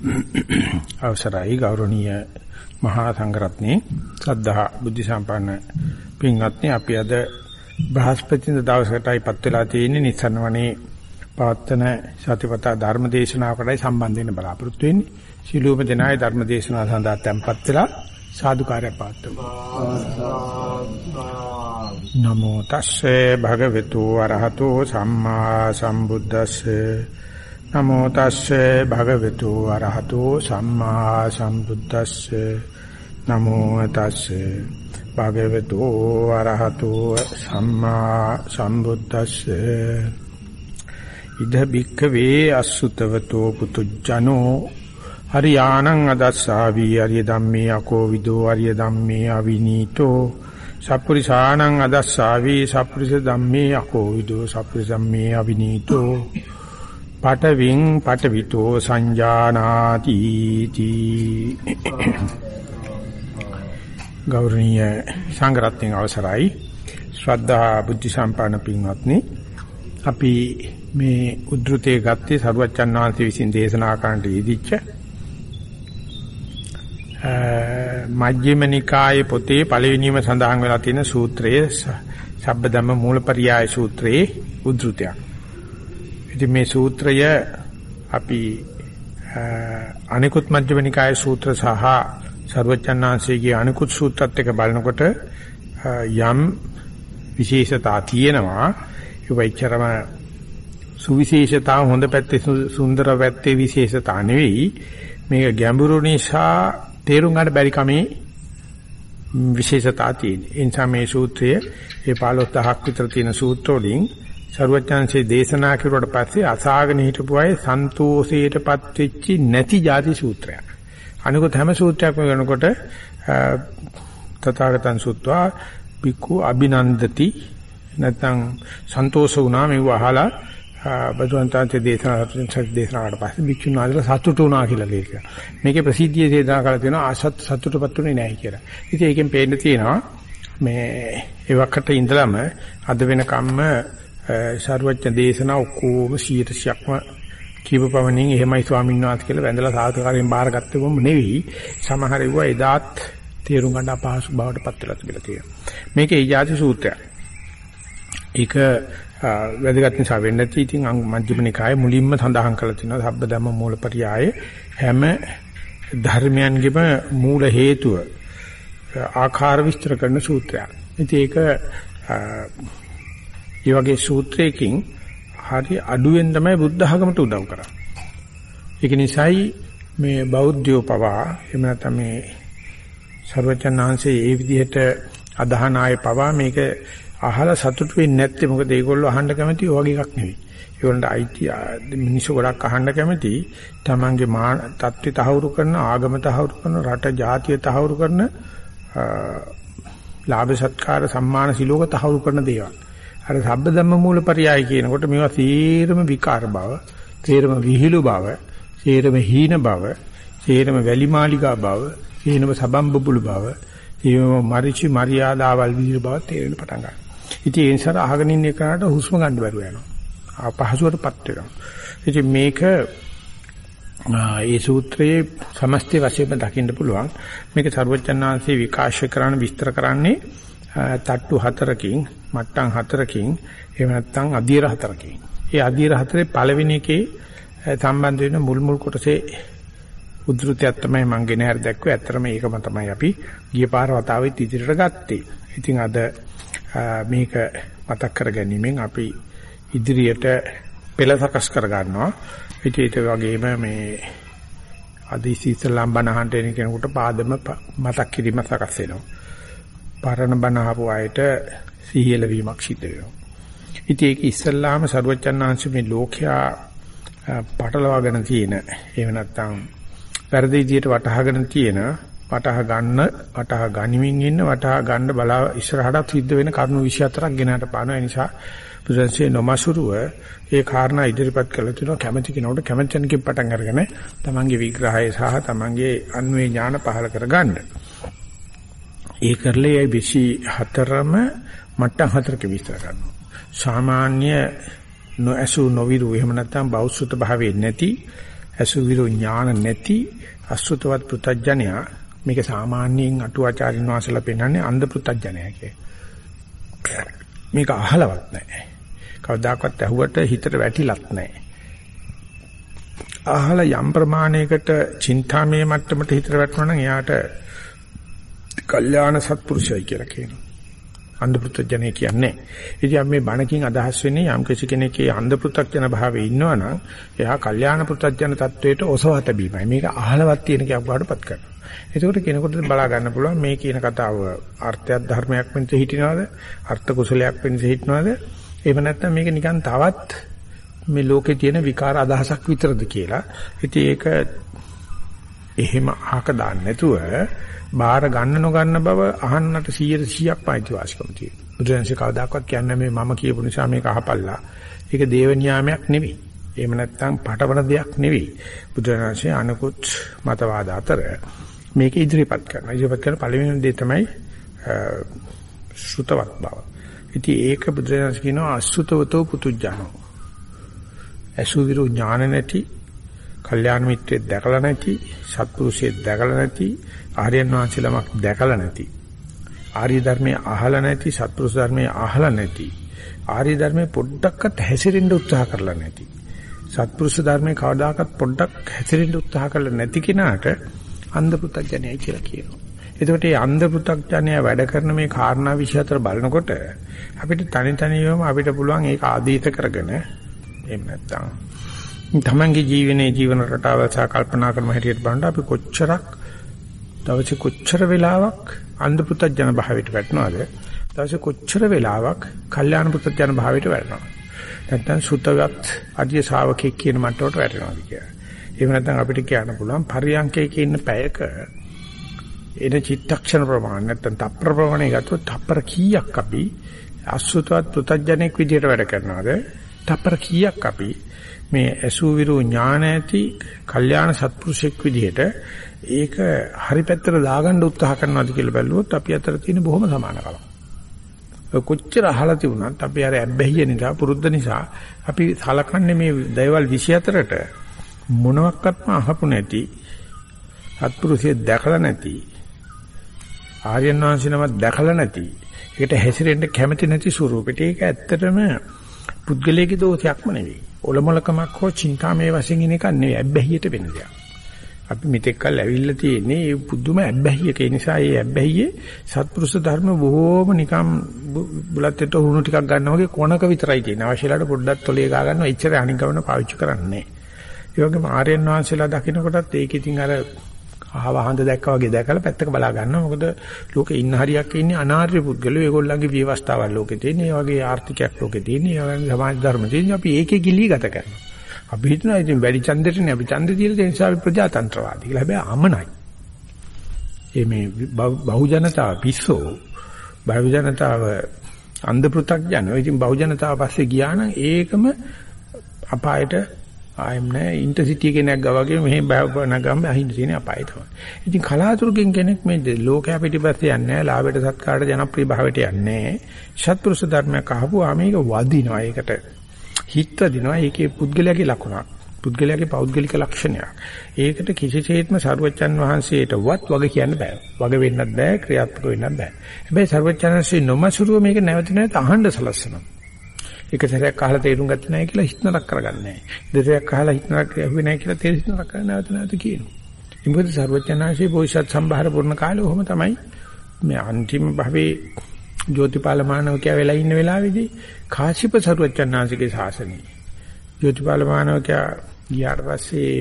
අවසරයි ගෞරවනීය මහා සංඝරත්නයේ සද්ධා බුද්ධ සම්පන්න පින්වත්නි අපි අද බ්‍රහස්පතින්ද දවසකටයිපත් වෙලා තියෙන්නේ නිසනවනේ පවත්තන සතිපතා ධර්ම දේශනාවකටයි සම්බන්ධ වෙන්න බලාපොරොත්තු වෙන්නේ. ශිලූප දෙනායි ධර්ම දේශනාව සඳහා tempත් වෙලා සාදුකාරය පාත්තුමු. නමෝ තස්සේ භගවතු වරහතෝ සම්මා සම්බුද්දස්සේ නමෝ තස්සේ භගවතු වරහතෝ සම්මා සම්බුද්දස්සේ නමෝ තස්සේ භගවතු වරහතෝ සම්මා සම්බුද්දස්සේ ඉද බික්කවේ අසුතවතෝ පුතුජනෝ හරියානං අදස්සාවි අරිය ධම්මේ අකෝ විදෝ අරිය ධම්මේ අවිනීතෝ සප්පුරිසානං අදස්සාවි සප්පුරිස ධම්මේ අකෝ විදෝ සප්පුරිස ධම්මේ අවිනීතෝ පටවින් පටවිතෝ සංජානාති තී ගෞරවනීය සංඝරත්නයේ අවසරයි ශ්‍රද්ධා බුද්ධ සම්පන්න පින්වත්නි අපි මේ උද්ෘතයේ ගත්තේ සරුවච්චන් වහන්සේ විසින් දේශනා කරන්නට යෙදිච්ච මජ්ක්‍ධිම නිකායේ පොතේ පළවෙනිම සඳහන් වෙලා තියෙන සූත්‍රයේ සබ්බදම්ම මූලපරියාය සූත්‍රයේ උද්ෘතයක්. ඉතින් මේ සූත්‍රය අපි අනිකුත් මජ්ක්‍ධිම නිකායේ සූත්‍ර සහ සර්වචන්නාංශයේ අනිකුත් සූත්‍රات එක බලනකොට යම් විශේෂතා තියෙනවා ඒ වෙච්චරම සුවිශේෂතා හොඳ පැත්තේ සුන්දර පැත්තේ විශේෂතා නෙවෙයි මේක ගැඹුරු නිසා තේරුම් ගන්න බැරි කමේ විශේෂතා තියෙන. ඒ නිසා මේ සූත්‍රය ඒ 15000ක් විතර තියෙන සූත්‍ර වලින් සරුවචාන්සේ දේශනා කෙරුවට පස්සේ අසාගෙන හිටපු අය සන්තෝෂයටපත් වෙච්චි නැති ಜಾති සූත්‍රයක්. අනිකුත් හැම සූත්‍රයක්ම වෙනකොට තථාගතයන් සුත්වා පිකු අබිනන්දති නැත්නම් සන්තෝෂ වුණා මෙව අහලා බුදුන්තාන්සේ දේශනා සත්‍ය දේශනාවට පස්සේ භික්ෂුන් වහන්සේලා සතුටු වුණා කියලා කියනවා. මේකේ ප්‍රසිද්ධිය දේශනා කරලා තියෙනවා ආසත් සතුටුපත්ුනේ නැහැ කියලා. ඉතින් ඒකෙන් පේන්න තියෙනවා මේ එවකට ඉඳලම අද වෙනකම්ම සර්වඥ දේශනා ඔක්කොම 100%ක්ම කීප පමණින් එහෙමයි ස්වාමීන් වහන්සේ කියලා වැඳලා සාධකාරයෙන් බාරගත්තෙම නෙවෙයි. සමහර ඒවා එදාත් තේරුම් ගන්න අපහසු බවට පත් වෙලා තිබිලා තියෙනවා. මේකේ ඊජාති සූත්‍රය. ඒක වැදගත් නිසා වෙන්නේ නැති ඉතින් මජ්ක්‍ධිම නිකායේ මුලින්ම සඳහන් කරලා තිනවා සබ්බ ධම්ම මූලපරියායේ හැම ධර්මයන්ගේම මූල හේතුව ආකාර විස්තර කරන සූත්‍රයක්. ඉතින් ඒක ඒ වගේ සූත්‍රයකින් හරි අඩුවෙන් තමයි බුද්ධ ආගමට උදව් කරන්නේ. ඒක නිසායි මේ බෞද්ධයෝ පවා එහෙම නැත්නම් මේ ਸਰවචනාංශයේ ඒ විදිහට අදහන අය පවා මේක අහලා සතුටු වෙන්නේ නැත්තේ මොකද ඒගොල්ලෝ අහන්න කැමති ඔය එකක් නෙවෙයි. ඒගොල්ලන්ට අයිති මිනිස්සු ගොඩක් අහන්න කැමති තමන්ගේ මා තත්ත්වය තහවුරු කරන ආගම තහවුරු කරන රට ජාතිය තහවුරු කරන ලාභ සත්කාර සම්මාන සිලෝක තහවුරු කරන දේවල්. අර සබ්බ ධම්ම මූලපරියාය කියනකොට මේවා සීරම විකාර බව, සීරම විහිළු බව, සීරම හීන බව, සීරම වැලිමාලිගා බව, සීරම සබම්බුබුළු බව, සීරම මරිචි මරියාදාවල් විහිළු බව තේරෙන්න පටන් ගන්නවා. ඉතින් ඒ නිසා අහගෙන ඉන්න එකට හුස්ම ගන්න බැරුව යනවා. අපහසුවටපත් වෙනවා. ඉතින් මේක ඒ සූත්‍රයේ සමස්ත වශයෙන්ම දකින්න පුළුවන්. මේක ਸਰවඥාන්සේ විකාශය කරන විස්තර කරන්නේ තට්ටු හතරකින්, මට්ටම් හතරකින්, එහෙම නැත්නම් අධීර හතරකින්. ඒ අධීර හතරේ පළවෙනි එකේ සම්බන්ධ වෙන මුල් මුල් කොටසේ උද්ෘතයක් තමයි මම ගෙන හරි දැක්කේ. ඇත්තටම ඒකම තමයි අපි ගිය පාර වතාවෙත් ඉදිරියට ගත්තේ. ඉතින් අද මේක මතක් කර ගැනීමෙන් අපි ඉදිරියට පෙළ සකස් කර ගන්නවා. ඉතින් ඒක වගේම මේ අදිසි ඉස්ලාම් බණහන්ට එන කෙනෙකුට පාදම මතක් කිරීම සකස් වෙනවා. පරණ බණ අහපු අයට සිහියල වීමක් සිද්ධ වෙනවා. ඉතින් ඒක ඉස්ලාම ਸਰවචන්නාංශ මේ ලෝකයා පටලවාගෙන තියෙන එහෙම නැත්නම් වැරදි විදියට වටහාගෙන තියෙන වටහා ගන්න වටහා ගනිමින් ඉන්න වටහා ගන්න බලා ඉස්සරහට සිද්ධ වෙන කරුණු 24ක් ගෙනට පානවා ඒ නිසා බුදුන්සේ නොමසුරුව ඒ කාරණා ඉදිරිපත් කළ තුන කැමැති කෙනෙකුට කැමැති කෙනකින් පටන් අරගෙන තමන්ගේ විග්‍රහය සහ තමන්ගේ අන්වේ ඥාන පහල කරගන්න. ඒ කරලේ 24ම මට්ටම් හතරක විස්තර කරනවා. සාමාන්‍ය නොඇසු නොවිරු එහෙම නැත්නම් බෞද්ධ භාවයේ නැති අසුවිරු ඥාන නැති අසුතවත් පෘතජ්ජනයා මේක සාමාන්‍යයෙන් අටුවාචාරින් වාසලා පෙන්වන්නේ අන්ධ පෘතජ්ජනයා කිය. මේක අහලවත් නැහැ. කවදාකවත් ඇහුවට හිතට වැටිලත් නැහැ. අහලා යම් ප්‍රමාණයකට චින්තාමය මට්ටමට හිතට වැටුණා නම් එයාට කල්යාණ සත්පුරුෂයයි කියලා කියනවා. අන්ධ පෘථග්ජනය කියන්නේ. ඉතින් මේ බණකින් අදහස් වෙන්නේ යම් කෙනෙක්ගේ අන්ධ පෘථග්ජන භාවයේ ඉන්නවනම් එයා කල්යාණ පෘථග්ජන තත්වයට ඔසවා තැබීමයි. මේක අහලවත් තියෙන කයක් වඩපත් කරනවා. එතකොට කෙනෙකුට බලා ගන්න පුළුවන් මේ කියන කතාව අර්ථයක් ධර්මයක් වෙනස හිටිනවද? අර්ථ කුසලයක් වෙනස හිටිනවද? එහෙම නැත්නම් මේක නිකන් තවත් මේ ලෝකේ තියෙන විකාර අදහසක් විතරද කියලා. ඉතින් ඒක එහෙම අහක දාන්න නැතුව බාර ගන්න නොගන්න බව අහන්නට 100%ක් පායිති වාසිකම තියෙනවා. බුදුරජාණන්සේ කවදාකවත් කියන්නේ මේ මම කියපු නිසා මේක අහපල්ලා. ඒක දේව නියාමයක් නෙවෙයි. එහෙම නැත්නම් පටවන දෙයක් නෙවෙයි. බුදුරජාණන්සේ අනුකුත් මතවාද අතර මේක ඉදිරිපත් කරනවා. ඉදිරිපත් කරන පළවෙනි දේ තමයි ශ්‍රුතවත් බව. ඉතින් ඒක බුදුරජාණන් කියනවා අසුතවතෝ පුතුජානෝ. අසුවිරු ඥාන නැති, කල්යාණ මිත්‍රයෙක් දැකලා නැති, සත්පුරුෂයෙක් දැකලා නැති, ආර්යයන් වහන්සේලමක් දැකලා නැති. ආර්ය ධර්මයේ අහලා නැති, සත්පුරුෂ ධර්මයේ අහලා නැති. ආර්ය ධර්මයේ පොඩ්ඩක්වත් හැසිරෙන්න උත්සාහ කරලා නැති. සත්පුරුෂ ධර්මයේ කවදාකවත් පොඩ්ඩක් හැසිරෙන්න උත්සාහ කරලා නැති කෙනාට අන්ධ පුතඥයයි කියලා කියනවා. එතකොට මේ අන්ධ පුතඥය වැඩ කරන මේ කාරණා විශ්ය අතර බලනකොට අපිට තනි තනියම අපිට පුළුවන් ඒක ආදීත කරගෙන එහෙම නැත්නම් තමන්ගේ ජීවනයේ ජීවන රටාව සහ කල්පනා කරන හැටියට බලනකොට අපි කොච්චරක් දවසේ කොච්චර වෙලාවක් අන්ධ පුතඥ භාවයට වැටෙනවද? දවසේ කොච්චර වෙලාවක් කල්යාණ පුතඥ භාවයට වැටෙනවද? නැත්නම් සුතවත් අධ්‍ය ශාවකෙක් කියන මට්ටමට වැටෙනවද කියලා. එහෙම නැත්නම් අපිට කියන්න පුළුවන් පරියන්කයක ඉන්න පැයක එන චිත්තක්ෂණ ප්‍රමාණය නැත්නම් තප්පර ප්‍රමාණය ගත්තොත් තප්පර කීයක් අපි අසුතවත් පෘතජ්ජනෙක් විදියට වැඩ කරනවද? තප්පර කීයක් අපි මේ ඇසු විරු ඥාන ඇති කල්යාණ සත්පුරුෂෙක් විදියට ඒක හරි පැත්තට දාගන්න උත්සාහ කරනවද කියලා බැලුවොත් අපි අතර තියෙන බොහොම සමානකමක්. කොච්චර අහලා තිබුණත් අපි අර ඇබ්බැහිය නිසා පුරුද්ද නිසා අපි සලකන්නේ මේ දයවල් 24ට මොනවත්ක්ම අහපු නැති සත්පුරුෂය දැකලා නැති ආර්යයන් වහන්සේ නමක් දැකලා නැති ඒකට හැසිරෙන්න කැමති නැති ස්වරූපෙට ඒක ඇත්තටම පුද්ගලයේ දෝෂයක්ම නෙවෙයි ඔලොමලකමක් හෝ චින්තාමේ වශයෙන් ඉන එකක් නෙවෙයි. ඇබ්බැහියට වෙන දෙයක්. අපි මෙතෙක් කල් ඇවිල්ලා තියෙන්නේ ඒ පුදුම ඇබ්බැහියක. ඒ නිසා ඒ ඇබ්බැහියේ සත්පුරුෂ ධර්ම බොහෝම නිකම් බුලත්තේට හුණු ටිකක් ගන්නවා වගේ කොනක විතරයි තියෙන අවශ්‍යලාට පොඩ්ඩක් තොලේ ගා ගන්නවා. එච්චර අනිකවන පාවිච්චි කරන්නේ නැහැ. ඒ වගේම ආර්යයන් වහන්සේලා දකින්නකොටත් ඒක ඉතින් අර අහව හඳ දැක්කා වගේ දැකලා පැත්තක බලා ගන්නවා. මොකද ලෝකේ ඉන්න හරියක් ඉන්නේ අනාර්ය පුද්ගලයෝ. ඒගොල්ලන්ගේ විවස්ථාවල් ලෝකේ තියෙන. ඒ වගේ ආර්ථිකයක් ලෝකේ තියෙන. ඒ වගේ සමාජ ධර්ම තියෙන. අපි ඒකේ ගිලී ගත කරනවා. අපි හිතනවා ඉතින් වැඩි ඡන්දෙටනේ අපි ඡන්දෙ දීලා තියෙන නිසා අපි ප්‍රජාතන්ත්‍රවාදී කියලා. හැබැයි අමනයි. ඒ මේ බහු ජනතාව පිස්සෝ බහු ජනතාව අන්ධ පෘ탁ජනෝ. ඉතින් බහු ජනතාව පස්සේ ගියා නම් ඒකම අපායට ආයෙම නෑ ඉන්ටර්සිටි එකේ නැග්ගා වගේ මෙහෙම නැගගම අහින්න තියෙන අපාය තමයි. ඉතින් කලාතුරකින් කෙනෙක් මේ ලෝකයා පිටිපස්සේ යන්නේ නෑ ලාභයට සත්කාරයට ජනප්‍රිය භාවයට යන්නේ නෑ. සත්පුරුෂ ධර්මයක් අහපුවා මේක වදිනවා. ඒකට හිත දිනවා. ඒකේ පුද්ගලයාගේ ලක්ෂණක්. පුද්ගලයාගේ පෞද්ගලික ලක්ෂණයක්. ඒකට කිසිසේත්ම සරුවච්චන් වහන්සේටවත් වග කියන්න බෑ. වග වෙන්නත් බෑ, ක්‍රියාත්මක වෙන්නත් බෑ. හැබැයි සරුවච්චන්සේ නොමසුරුව මේක නැවත නැවත අහන්න සලස්සනවා. එක සැරයක් අහලා තේරුම් ගත්තේ නැහැ කියලා හිතනක් කරගන්නේ නැහැ. දෙසරයක් අහලා හිතනක් ඇහුවේ නැහැ කියලා තේරුම් කරගන්න නැවත නැවත කියනවා. ඉතින් සර්වඥාන්සේ බෝසත් සම්භාර පුරණ කාලේ ඔහොම තමයි මේ අන්තිම භවයේ ජෝතිපාල මානවකයා වෙලා ඉන්න වෙලාවේදී කාශ්‍යප සර්වඥාන්සේගේ ශාසනය. ජෝතිපාල මානවකයා ගියාට පස්සේ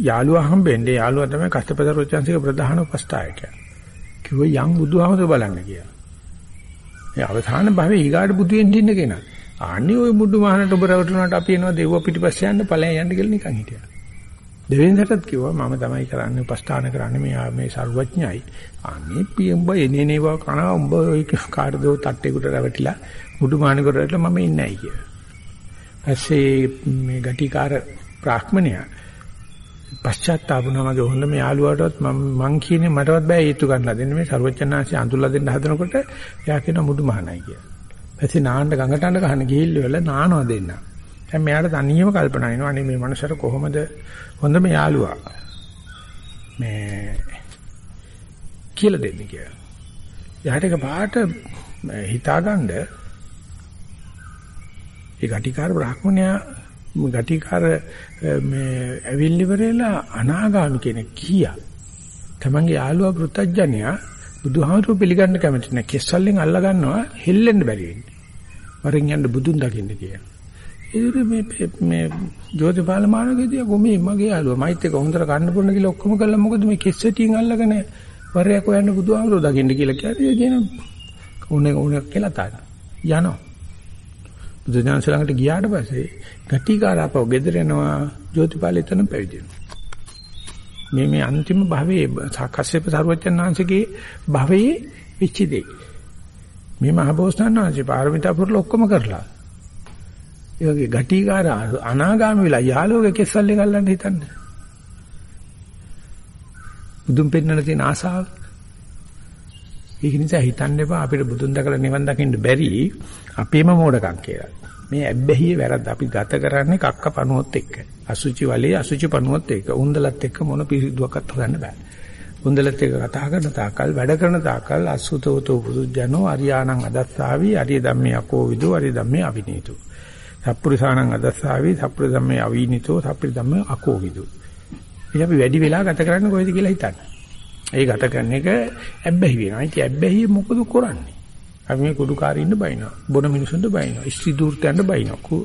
යාළුවා හම්බෙන්නේ යාළුවා තමයි කස්තප සර්වඥාන්සේගේ ප්‍රධාන උපස්ථායකයා. කිව්වා යම් බුදුහාමද බලන්න කියලා. මේ අවසාන භවයේ ඊගාට බුදු වෙන්න ඉන්න කෙනා. ආන්නේ ওই මුඩු මහනට ඔබ රවටුනාට අපි එනවා දෙව්ව පිටිපස්සේ යන්න ඵලයන් යන්න කියලා නිකන් හිටියා. දෙවෙනිදටත් කිව්වා මම තමයි කරන්නේ උපස්ථාන කරන්නේ මේ මේ සර්වඥයි. අනේ පියඹ එනේ නේව කන උඹ ඔය කාටදෝ තට්ටේකට රැවටිලා මුඩු මහනකට රැවටිලා මම ඉන්නේ නැහැ කියලා. පස්සේ මේ ගටිකාර බ්‍රාහ්මණයා පශ්චාත්තාපුණා මගේ හොඳම යාළුවාටවත් මම මං කියන්නේ මටවත් බෑ හේතු ගන්නලා දෙන්න මේ ਸਰවඥාන්සේ අඳුල්ලා දෙන්න හදනකොට එයා කියනවා මුදු මහණයි කියලා. ඊපස්සේ නාන්න ගඟට අඬ ගහන ගිහිල්ලවල නානවා දෙන්න. දැන් මෙයාට තනියම කල්පනා වෙනවා අනේ මේ මනුස්සර කොහොමද හොඳම යාළුවා මේ කියලා දෙන්නේ කියලා. එයාට එක පාට හිතාගන්න ඒ ගටිකාර බ්‍රාහ්මණයා ගටිකාර මේ ඇවිල්ලිවරේලා අනාගාමි කෙනෙක් කියා. තමන්ගේ යාළුවා පෘතජ්ජනයා බුදුහාමුදුරු පිළිගන්න කැමති නැහැ. කෙස්සල්ලෙන් අල්ලා ගන්නවා හෙල්ලෙන්න බැරි වෙන්නේ. වරින් යන්න බුදුන් දකින්න කියලා. ඒ මේ මේ ජෝතිපාල මානවකදී කොමේ මගේ යාළුවා මයිත් එක හොඳට කන්න පුරන කියලා ඔක්කොම කළා මොකද මේ කෙස්සටින් අල්ලගෙන වරයක් හොයන්න බුදුහාමුදුරු දකින්න කියලා කියන්නේ කියන උනේ උනේ කියලා තාන යනවා. බුදුජානක ළඟට ගියාට පස්සේ ගටිකාරාපව ගෙදර එනවා ජෝතිපාල එතන පැවිදි වෙනවා. මේ මේ අන්තිම භවයේ කස්සප සරුවචන් වහන්සේගේ භවයේ වෙච්ච දෙයි. මේ මහබෝසතාණන් වහන්සේ පාරමිතා පුරල ඔක්කොම කරලා. ඒ වගේ ගටිකාර අනාගාමී වෙලා යාළුවගේ කෙස්සල්ලේ ගල්ලන්න හිතන්නේ. බුදුන් පෙන්නන තියෙන ආසාව. ඒක නිසා හිතන්න එපා අපිට බුදුන් දැකලා නිවන් දකින්න බැරි අපේම මෝඩකම් කියලා. මේ ඇබ්බැහියේ වැරද්ද අපි ගත කරන්නේ කක්ක පණුවොත් එක්ක. අසුචි වලේ අසුචි පණුවොත් එක්ක. උන්දලත් එක්ක මොන පිරිදුවක්වත් හොයන්න බෑ. උන්දලත් එක්ක කතා කරන තාකල් වැඩ කරන තාකල් අසුතෝතෝ පුදුජනෝ අරියාණං අදස්සාවි අරිය ධම්මේ අකෝ විදෝ අරිය ධම්මේ අවිනීතු. සප්පුරිසාණං අදස්සාවි සප්පුරි ධම්මේ අවිනීතෝ සප්පුරි ධම්මේ අකෝ විදෝ. ඉතින් අපි වැඩි වෙලා ගත කරන්නේ කොහෙද කියලා හිතන්න. ඒ ගත කරන එක ඇබ්බැහි වෙනවා. ඉතින් ඇබ්බැහි මොකද කරන්නේ? අපි මේ කුඩුකාරින්න බයිනවා. බොන මිනිසුන්ට බයිනවා. ස්ත්‍රී දූර්තයන්ට බයිනවා.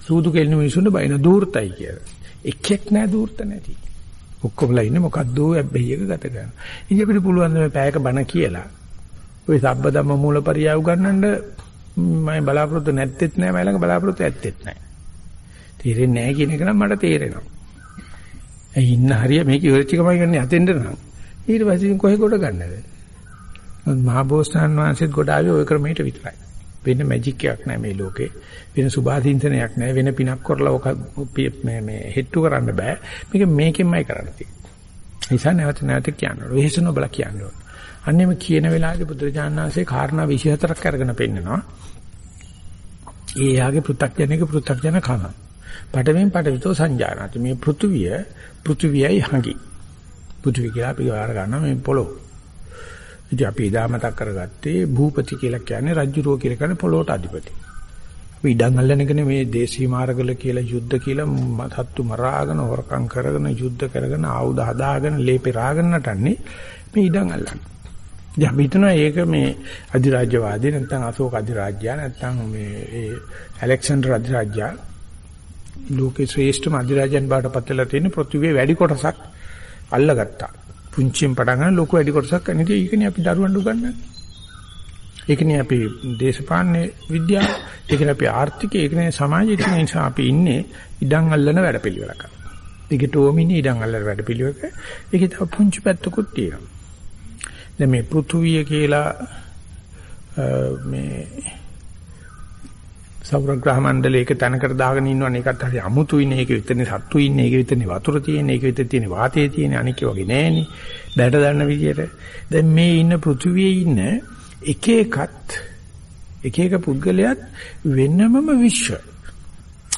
සූදු කෙලින මිනිසුන්ට බයිනවා. දූර්තයි කියලා. එකෙක් නෑ දූර්ත නැති. ඔක්කොමලා ඉන්නේ මොකද්ද ඇබ්බැහියක ගත කරන. ඉතින් අපිට පුළුවන් මේ පැයක බණ කියලා. ওই සබ්බදම්ම මූලපරියාය උගන්නන්න මම බලාපොරොත්තු නැත්තේත් නෑ මම ළඟ බලාපොරොත්තු ඇත්තේත් නෑ. තේරෙන්නේ නෑ කියන එක නම් මට තේරෙනවා. ඒ ඉන්න හරිය මේක ඉවරච්ච ගමයි ගන්න යතෙන්ද නම් ඊට පස්සේ කොහෙ ගොඩ ගන්නද? මහබෝසතාන් වහන්සේත් ගොඩ ආවේ ওই ක්‍රමයට විතරයි. වෙන මැජික් එකක් නැහැ මේ ලෝකේ. වෙන සුභාසින්තනයක් නැහැ. වෙන පිනක් කරලා ඔක මේ මේ හෙට්ටු කරන්න බෑ. මේක මේකෙන්මයි කරන්න තියෙන්නේ. නිසා නැවත නැවත කියන්න ඕනේ. වෙහස නොබල කියන්න ඕනේ. අන්නේම කියන වෙලාවේ බුදුරජාණන් වහන්සේ කාරණා 24ක් අරගෙන පෙන්නනවා. ඒ යාගේ පෘථග්ජනක පෘථග්ජන කම. පඩමෙන් පඩවිතෝ සංජානති. මේ පෘථුවිය පෘථුවියයි හඟි. පෘථුවිය කියලා අපි වාර ගන්නවා මේ පොළොව. ඉතින් අපි එදා මතක් කරගත්තේ භූපති කියලා කියන්නේ රජුරෝ කියලා කියන්නේ පොළොවට අධිපති. අපි ඉඩම් අල්ලනගෙන මේ දේශී මාර්ගවල කියලා යුද්ධ කියලා සත්තු මරාගෙන හොරකම් කරගෙන යුද්ධ කරගෙන ආයුධ හදාගෙන ලේපේ රාගෙන නටන්නේ මේ ඉඩම් අල්ලන්නේ. ඉතින් අපි හිතනවා ඒක මේ අධිරාජ්‍යවාදී නැත්නම් අශෝක අධිරාජ්‍ය නැත්නම් මේ ඒ ඇලෙක්සැන්ඩර් අධිරාජ්‍ය ලෝකේ ශ්‍රේෂ්ඨම අධිරාජයන් බවට පත් වෙලා තියෙන පෘථිවියේ වැඩි කොටසක් අල්ලගත්තා. පුංචියෙන් පටන් ගන්න ලොකු වැඩි කොටසක් අනිත් ඒකනේ අපි දරුවන්ට උගන්වන්නේ. ඒකනේ අපි දේශපාලන විද්‍යාව, ඒකනේ අපි ආර්ථිකය, ඒකනේ සමාජය කියන නිසා අපි ඉන්නේ ඉඩම් අල්ලන වැඩපිළිවෙලක. ඒකට ඕමිනේ ඉඩම් අල්ලන වැඩපිළිවෙලක. ඒකේ තව පුංචි පැත්තකුත් තියෙනවා. දැන් මේ පෘථුවිය කියලා මේ සෞරග්‍රහ මණ්ඩලයක තැනකට දාගෙන ඉන්නවනේ. ඒකත් හරි අමුතුයිනේ ඒක විතරනේ සත්තු ඉන්නේ. ඒක විතරනේ වතුර තියෙන්නේ. ඒක විතර තියෙන්නේ වාතය තියෙන්නේ. අනික වගේ නෑනේ. බැට දන්න විදියට. දැන් මේ ඉන්න පෘථුවියේ ඉන්න එක එකත් එක එක පුද්ගලයාත් වෙනමම විශ්ව.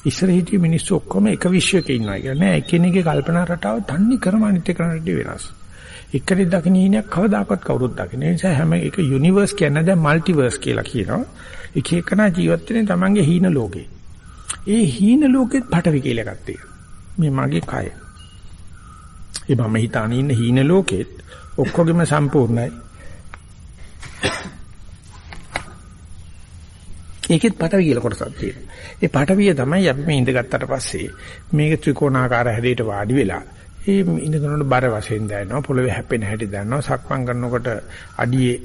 ඉස්සර හිටිය මිනිස්සු ඔක්කොම එක විශ්වයක ඉන්නවා. කියන්නේ එකිනෙකගේ කල්පනා රටාව තන්නේ කරම අනිත් එකනට වෙනස්. එක්කෙනෙක් දකින්න ඉන්නේ කවදාකවත් කවුරුත් දකින්න නිසා හැම එක යුනිවර්ස් කියන්නේ දැන් මල්ටිවර්ස් කියලා කියනවා එක එකනා ජීවත් වෙන්නේ Tamange හීන ලෝකේ. ඒ හීන ලෝකෙත් පටවි කියලා එකක් තියෙනවා. මේ මගේ කය. ඒ මම හිතාන ඉන්න හීන ලෝකෙත් ඔක්කොගෙම සම්පූර්ණයි. ඒකෙත් පටවි කියලා කොටසක් තියෙනවා. ඒ පටවිය තමයි අපි මේ ඉඳගත්තට පස්සේ මේක ත්‍රිකෝණාකාර හැඩයට වාඩි වෙලා ඒ ඉඳගෙන බර වශයෙන් දැනෙනවා පොළවේ හැපෙන හැටි දැනෙනවා සක්මන් කරනකොට අඩියේ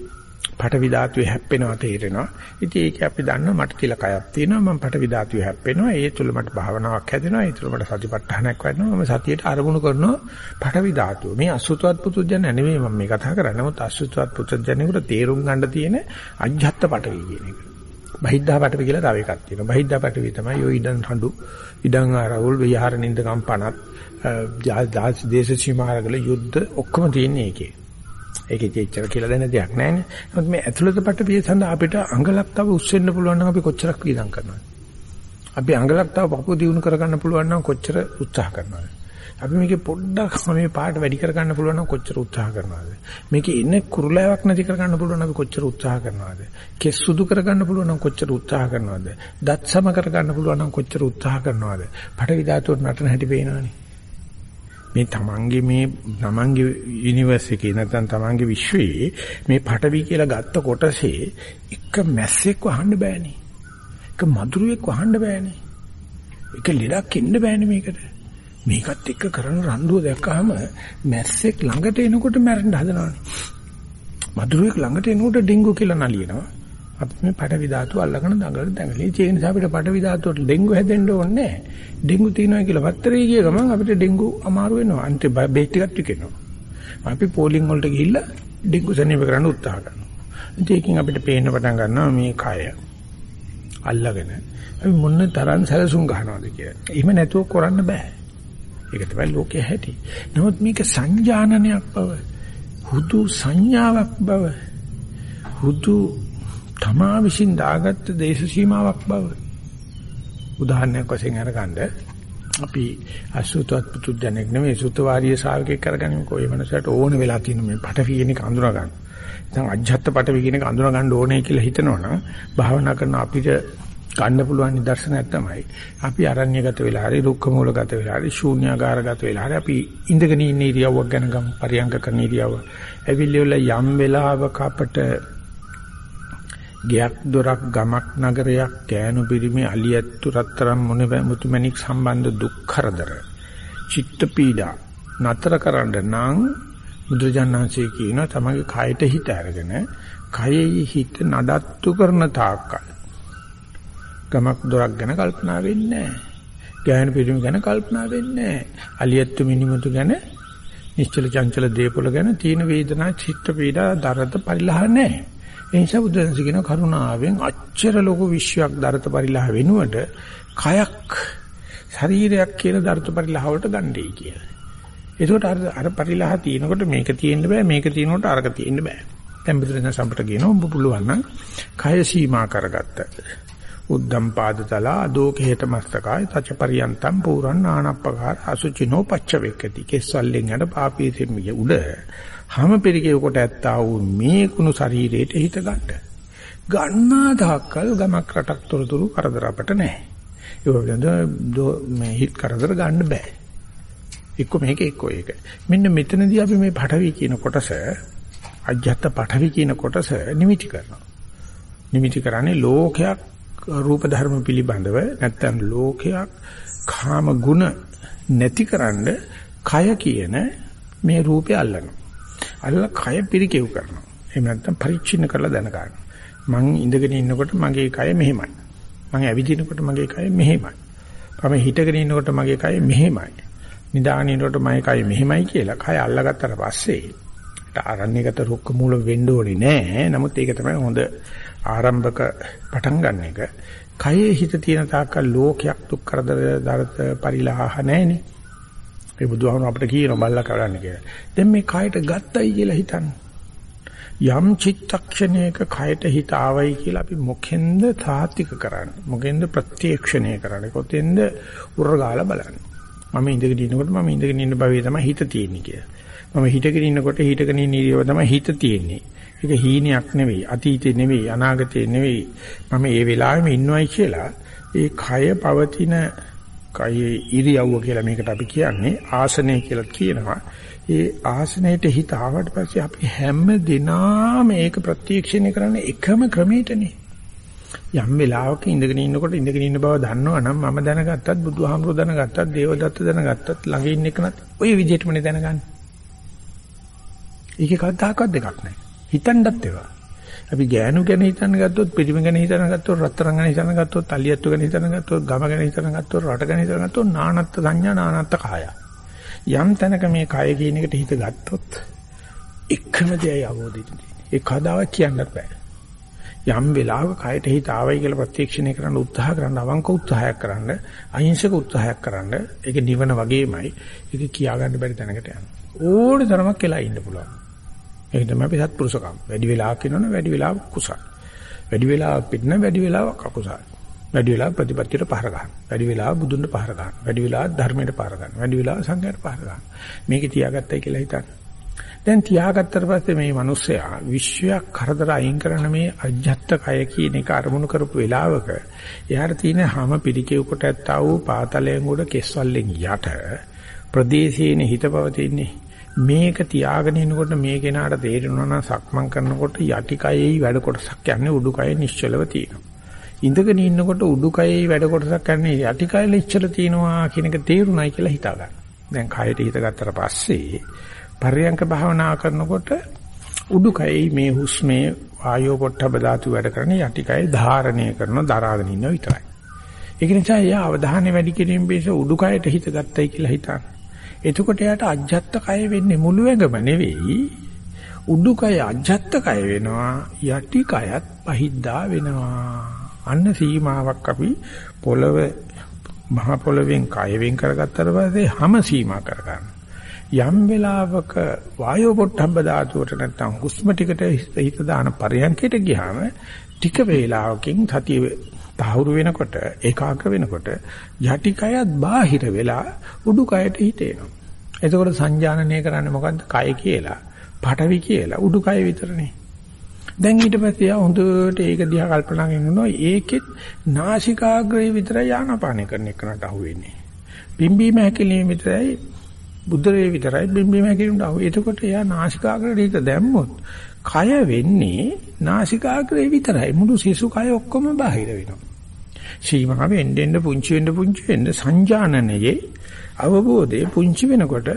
පටවි ධාතුවේ හැප්පෙනවා තේරෙනවා. ඉතින් ඒක අපි දන්නවා මට කියලා කයක් තියෙනවා මම පටවි ධාතුවේ හැප්පෙනවා. ඒ තුල මට භාවනාවක් හැදෙනවා. ඒ තුල මට සතිපට්ඨානයක් වැඩෙනවා. මම සතියට අරමුණු කරනවා පටවි ධාතුව. මේ අසුතවත් පුතුජන නෙවෙයි මම මේ කතා කරන්නේ. නමුත් අසුතවත් පුතුජනෙකුට තේරුම් ගන්න තියෙන අජ්ජත් පටවි කියන එක. බහිද්ධා පටවි කියලා තව එකක් තියෙනවා. බහිද්ධා පටවි තමයි ඔය ඉඩම් හඬු, ඉඩම් ආරවුල්, විහාර නින්ද කම්පනත්, දේශ සීමාවල යුද්ධ ඔක්කොම තියෙන්නේ ඒකේ. ඒකේ චේච්චර කියලා දෙන දෙයක් නැහැ නමුත් මේ ඇතුළත පටවිය සඳහා අපිට අඟලක් තව උස්සෙන්න පුළුවන් නම් අපි කොච්චරක් වීදම් කරනවද? අපි අඟලක් තව පපුව දියුණු කරගන්න පුළුවන් නම් කොච්චර උත්සාහ කරනවද? අපි මේකේ පොඩ්ඩක් මේ පාට වැඩි කරගන්න පුළුවන් නම් කොච්චර උත්සාහ කරනවද? මේකේ ඉන්නේ කුරුලෑවක් නැති කරගන්න පුළුවන් අපි කොච්චර උත්සාහ කරනවද? කෙස් සුදු කරගන්න පුළුවන් නම් කොච්චර උත්සාහ කරනවද? දත් සම කරගන්න පුළුවන් නම් කොච්චර උත්සාහ කරනවද? පටවි ධාතුවට නටන හැටි පේනවනේ. මේ තමන්ගේ මේ තමන්ගේ යුනිවර්ස් එකේ නැත්නම් තමන්ගේ විශ්වයේ මේ පටවි කියලා ගත්ත කොටසේ එක මැස්සෙක් වහන්න බෑනේ. එක මදුරුවෙක් වහන්න බෑනේ. එක ලෙඩක් ඉන්න බෑනේ මේකට. මේකත් එක්ක කරන රණ්ඩුව දැක්කහම මැස්සෙක් ළඟට එනකොට මැරෙන්න හදනවානේ. මදුරුවෙක් ළඟට එනකොට ඩෙන්ගු කියලා නලියනවා. අපි මේ පටවි ධාතු අල්ලගෙන දඟල දඟලී ඒ නිසා අපිට පටවි ධාතුවට ඩෙන්ගු හැදෙන්න ඕනේ නැහැ. ඩෙන්ගු තියෙනවා කියලා පත්තරේ ගිය ගමන් අපිට ඩෙන්ගු අමාරු වෙනවා. අන්තිම බේත් ටිකක් ටිකෙනවා. අපි පෝලිං වලට ගිහිල්ලා ඩෙන්ගු සනීප කරන්න උත්සාහ කරනවා. ඉතින් ඒකෙන් අපිට පේන්න පටන් ගන්නවා මේ කය අල්ලගෙන අපි මොන තරම් සැලසුම් ගන්නවද කියලා. එහෙම නැතුව කරන්න බෑ. ඒක තමයි ලෝකයේ හැටි. නමුත් මේක සංජානනයක් බව, හුදු සංඥාවක් බව, හුදු තමා විසින් දාගත්ත දේශ සීමාවක් බව. උදාහරණයක් වශයෙන් අරගන්න අපි අසුතවත් පුතුජනෙක් නෙමෙයි සුතවාරිය ශාවකෙක් කරගනිමු කොයි වෙනසට ඕන වෙලා තියෙන මේ පටවි කියන එක අඳුනා ගන්න. දැන් අජ්ජත් පටවි කියන එක අඳුනා ගන්න ඕනේ කියලා හිතනවනම් භාවනා කරන අපිට ගන්න පුළුවන් නිදර්ශනයක් තමයි අපි අරණ්‍යගත වෙලා හරි රුක්ක මූලගත වෙලා හරි ශූන්‍යාකාරගත වෙලා හරි අපි ඉඳගෙන ඉන්න ඉරියව්වක් ගැන ගමු පරියංග කරන ඉරියව්ව. ඇවිල්ලිවල යම් වෙලාවක අපට ගයක් දොරක් ගමක් නගරයක් කෑනු පිරිමි අලියත්තු රත්තරම් මොනේ මුතුමැණික් සම්බන්ධ දුක් කරදර චිත්ත පීඩා නතර කරන්න නම් බුදුජානනාංශයේ කියන තමගේ කයට හිත අරගෙන කයෙහි හිත නඩත්තු කරන තාක්කල් ගමක් දොරක් ගැන කල්පනා වෙන්නේ නැහැ. ගෑනු පිරිමි ගැන කල්පනා වෙන්නේ නැහැ. අලියත්තු මිනිමුතු ගැන නිශ්චල චංචල දේපොළ ගැන තීන වේදනා චිත්ත පීඩා දරත පරිලහ නැහැ. ඒ නිසා බුදුන්සේ කියන කරුණාවෙන් අච්චර ලොකු විශ්වයක් දරත පරිලහ වෙනුවට කයක් ශරීරයක් කියන දරත පරිලහ වලට ගන්නයි කියලා. ඒකට අර අර පරිලහ තියෙනකොට මේක තියෙන්න බෑ මේක තියෙනකොට අරක තියෙන්න බෑ. දැන් බුදුරජාණන් සම්පත කියනවා ඔබ පුළුවන් නම් කය සීමා කරගත්ත. උද්දම් පාදතලා අදෝකේත මස්තකාය තච පරියන්තම් පුරන් ආනප්පකාර අසුචිනෝ පච්ච වෙක්කති. කෙස්වල්ලෙන් යන පාපී තෙමිය උඩ හැම පෙරකේ කොට ඇත්තා වූ මේ කුණු ශරීරයට හිත ගන්න. ගන්නා තාක්කල් ගමක් රටක් තොරතුරු කරදර අපට නැහැ. ඒ වගේම මේ හිත කරදර ගන්න බෑ. එක්ක මේක එක්ක ඒක. මෙන්න මෙතනදී අපි මේ පඨවි කියන කොටස අජ්ජත් පඨවි කියන කොටස නිමිටි කරනවා. නිමිටි කරන්නේ ලෝකයක් රූප ධර්ම පිළිබඳව නැත්තම් ලෝකයක් කාම ගුණ නැතිකරන්න කය කියන මේ රූපය අල්ලනවා. අල්ලලා කය පිරිකෙව් කරනවා. එහෙම නැත්නම් පරිච්ඡින්න කරලා දැන ගන්නවා. මං ඉඳගෙන ඉන්නකොට මගේ කය මෙහෙමයි. මං ඇවිදිනකොට මගේ කය මෙහෙමයි. මම හිටගෙන ඉන්නකොට මගේ කය මෙහෙමයි. නිදාගෙන ඉන්නකොට මගේ කය මෙහෙමයි කියලා කය අල්ලගත්තට පස්සේ ආරණ්‍යගත රුක්ක මූල වෙන්න ඕනේ නෑ. නමුත් ඒක තමයි හොඳ ආරම්භක පටන් ගන්න එක. කයේ හිත තියෙන තාක්කල් ලෝකයක් දුක් කරදර දරත පරිලාහ නැහැනේ. ඒ බුදුහාමුදුර අපිට කියනවා බල්ලා කරන්න කියලා. දැන් මේ කයට ගත්තයි කියලා හිතන්න. යම් චිත්තක්ෂණයක කයට හිත ආවයි කියලා අපි මොකෙන්ද තාත්තික කරන්නේ? මොකෙන්ද ප්‍රත්‍යක්ෂණය කරන්නේ? කොතෙන්ද උරගාලා බලන්නේ? මම ඉඳගෙන ඉන්නකොට මම ඉඳගෙන ඉන්න භවයේ තමයි හිත තියෙන්නේ කියලා. මම හිටගෙන ඉන්නකොට හිටගෙන ඉන්න ඉරියව තමයි හිත තියෙන්නේ. ඒක හීනයක් නෙවෙයි, අතීතේ නෙවෙයි, අනාගතේ නෙවෙයි. මම ඒ වෙලාවෙම ඉන්නවයි කියලා ඒ කය පවතින කයේ ඉරියව්ව කියලා මේකට අපි කියන්නේ ආසනය කියලා කියනවා. ඒ ආසනයට හිත ආවට පස්සේ අපි හැම දිනාම ඒක ප්‍රත්‍යක්ෂණය කරන්නේ එකම ක්‍රමයකනේ. යම් වෙලාවක ඉඳගෙන ඉන්නකොට ඉඳගෙන ඉන්න බව දන්නවනම් මම දැනගත්තත් බුදුහාමුදුරුවෝ දැනගත්තත් දේවදත්ත දැනගත්තත් ළඟ ඉන්න එකනත් ওই විදිහටමනේ දැනගන්නේ. ඒකේ කවදාකවත් දෙකක් නැහැ. හිතන්නත් ඒවා. අපි ගෑනු ගැන හිතන්න ගත්තොත් පිරිමි ගැන හිතන්න ගත්තොත් රත්තරන් ගැන හිතන්න ගත්තොත් අලියත්තු ගැන හිතන්න ගත්තොත් ගම ගැන හිතන්න ගත්තොත් රට ගැන හිතන්න ගත්තොත් නානත්ත් සංඥා නානත්ත් කාය. යම් තැනක මේ කය කියන එකට හිත ගත්තොත් එකම දෙයයි අවබෝධිත ඒ කදාවක් කියන්නත් බෑ. යම් වෙලාවක කයට හිත ආවයි කියලා ප්‍රත්‍යක්ෂණය කරන්න උත්සාහ කරන්න අවංක උත්සාහයක් කරන්න අහිංසක උත්සාහයක් කරන්න ඒක නිවන වගේමයි ඒක කියාගන්න බැරි තැනකට යනවා ඕනේ තරමක් කියලා ඉන්න පුළුවන් ඒක තමයි අපි සත්පුරුෂකම්. වැඩි වෙලාවක් ඉන්නවනේ වැඩි වෙලාවක් කුසල. වැඩි වෙලාවක් පිටන වැඩි වෙලාවක් අකුසල. වැඩි වෙලා ප්‍රතිපත්තියට පහර ගන්න. වැඩි වෙලා බුදුන්ට පහර ගන්න. වැඩි වෙලා ධර්මයට පහර ගන්න. වැඩි වෙලා සංඝයට පහර ගන්න. මේකේ තියාගත්තයි කියලා හිතන්න. දැන් තියාගත්තට පස්සේ මේ මිනිස්සයා විශ්වයක් කරදර අයින් කරන මේ අජ්ජත් කය කියන එක අරමුණු කරපු වෙලාවක එයාට තියෙන හැම පිළිකේ කොට ඇත්තා වූ පාතලයෙන් උඩ කෙස්වල්ලෙන් යට ප්‍රදේශයේන හිතපවතින්නේ මේක තියාගෙන ඉනකොට මේ කෙනාට තේරෙනවා නම් සක්මන් කරනකොට යටි කයෙහි වැඩ කොටසක් යන්නේ උඩුකය නිශ්චලව තියෙනවා. ඉඳගෙන ඉන්නකොට උඩුකයෙහි වැඩ කොටසක් යන්නේ යටි කය නිශ්චල තියෙනවා කියන එක තේරුණයි කියලා හිතා ගන්න. දැන් කයට හිත ගත්තට පස්සේ පර්යංක භාවනා කරනකොට උඩුකයි මේ හුස්මේ ආයෝ පොට්ටබ ධාතු වැඩ කරන යටිකය ධාරණය කරන දරාගෙන ඉන්න විතරයි. ඒක නිසා එයා අවධානය වැඩි කිරීම පිණිස උඩුකයට හිත ගත්තයි කියලා හිතන්න. එතකොට එයාට අජ්ජත් කය වෙන්නේ මුළු ඇඟම නෙවෙයි. උඩුකය අජ්ජත් කය වෙනවා යටිකයත් පහිද්දා වෙනවා. අන්න සීමාවක් අපි පොළව මහ පොළවෙන් කය වෙන් කරගත්තට පස්සේ හැම සීමා කරගන්න. යම් වෙලාවක වායෝ පොට්ටබ්බ ධාතුවට නැත්තම් හුස්ම ටිකට හිත දාන පරයන්කයට ගියාම ටික වේලාවකින් සතිය තහවුරු වෙනකොට ඒකාග්‍ර වෙනකොට යටිකයත් බාහිර වෙලා උඩුකයට හිතේනවා. එතකොට සංජානනය කරන්නේ මොකද්ද? කය කියලා, පඨවි කියලා, උඩුකය විතරනේ. දැන් ඊට පස්සේ ආ හොඳට ඒක දිහා කල්පනා කරනවා ඒකෙත් නාසිකාග්‍රේ විතරයි ආනාපානය කරන එකකට අහුවෙන්නේ. පිම්බීම හැකිලිම විතරයි බුද්ධරේ විතරයි බිම්බීම හැකිරුණා. එතකොට එයා නාසිකාග්‍රේ හිත දැම්මොත් කය වෙන්නේ නාසිකාග්‍රේ විතරයි. මුළු සිසු කය ඔක්කොම බාහිර වෙනවා. සීමාව එන්න එන්න පුංචි වෙන්න පුංචි වෙන්න සංජානනයේ අවබෝධයේ පුංචි වෙනකොට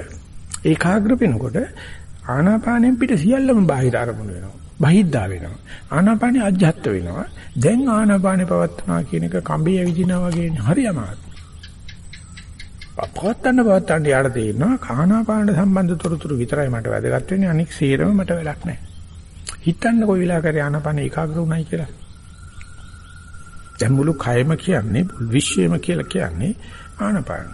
ඒකාග්‍ර වෙනකොට ආනාපානෙන් පිට සියල්ලම බාහිර අරමුණු වෙනවා. බහිද්දා වෙනවා. ආනාපානෙ අජ්ජත් වෙනවා. දැන් ආනාපානෙ පවත්නවා කියන එක කඹේ ඇවිදිනා වගේ හරි අමාරුයි. පවත්තන්න පවත්තන්න යාට තේරෙනවා කානාපාන සම්බන්ධ තොරතුරු විතරයි මට වැදගත් වෙන්නේ අනික සීරම මට වෙලක් නැහැ. හිතන්න කොයි වෙලාවකරි ආනාපාන ඒකාග්‍ර වුණයි කියලා. දැන් මුළු කයම කියන්නේ විශ්වයම කියලා කියන්නේ ආනාපාන.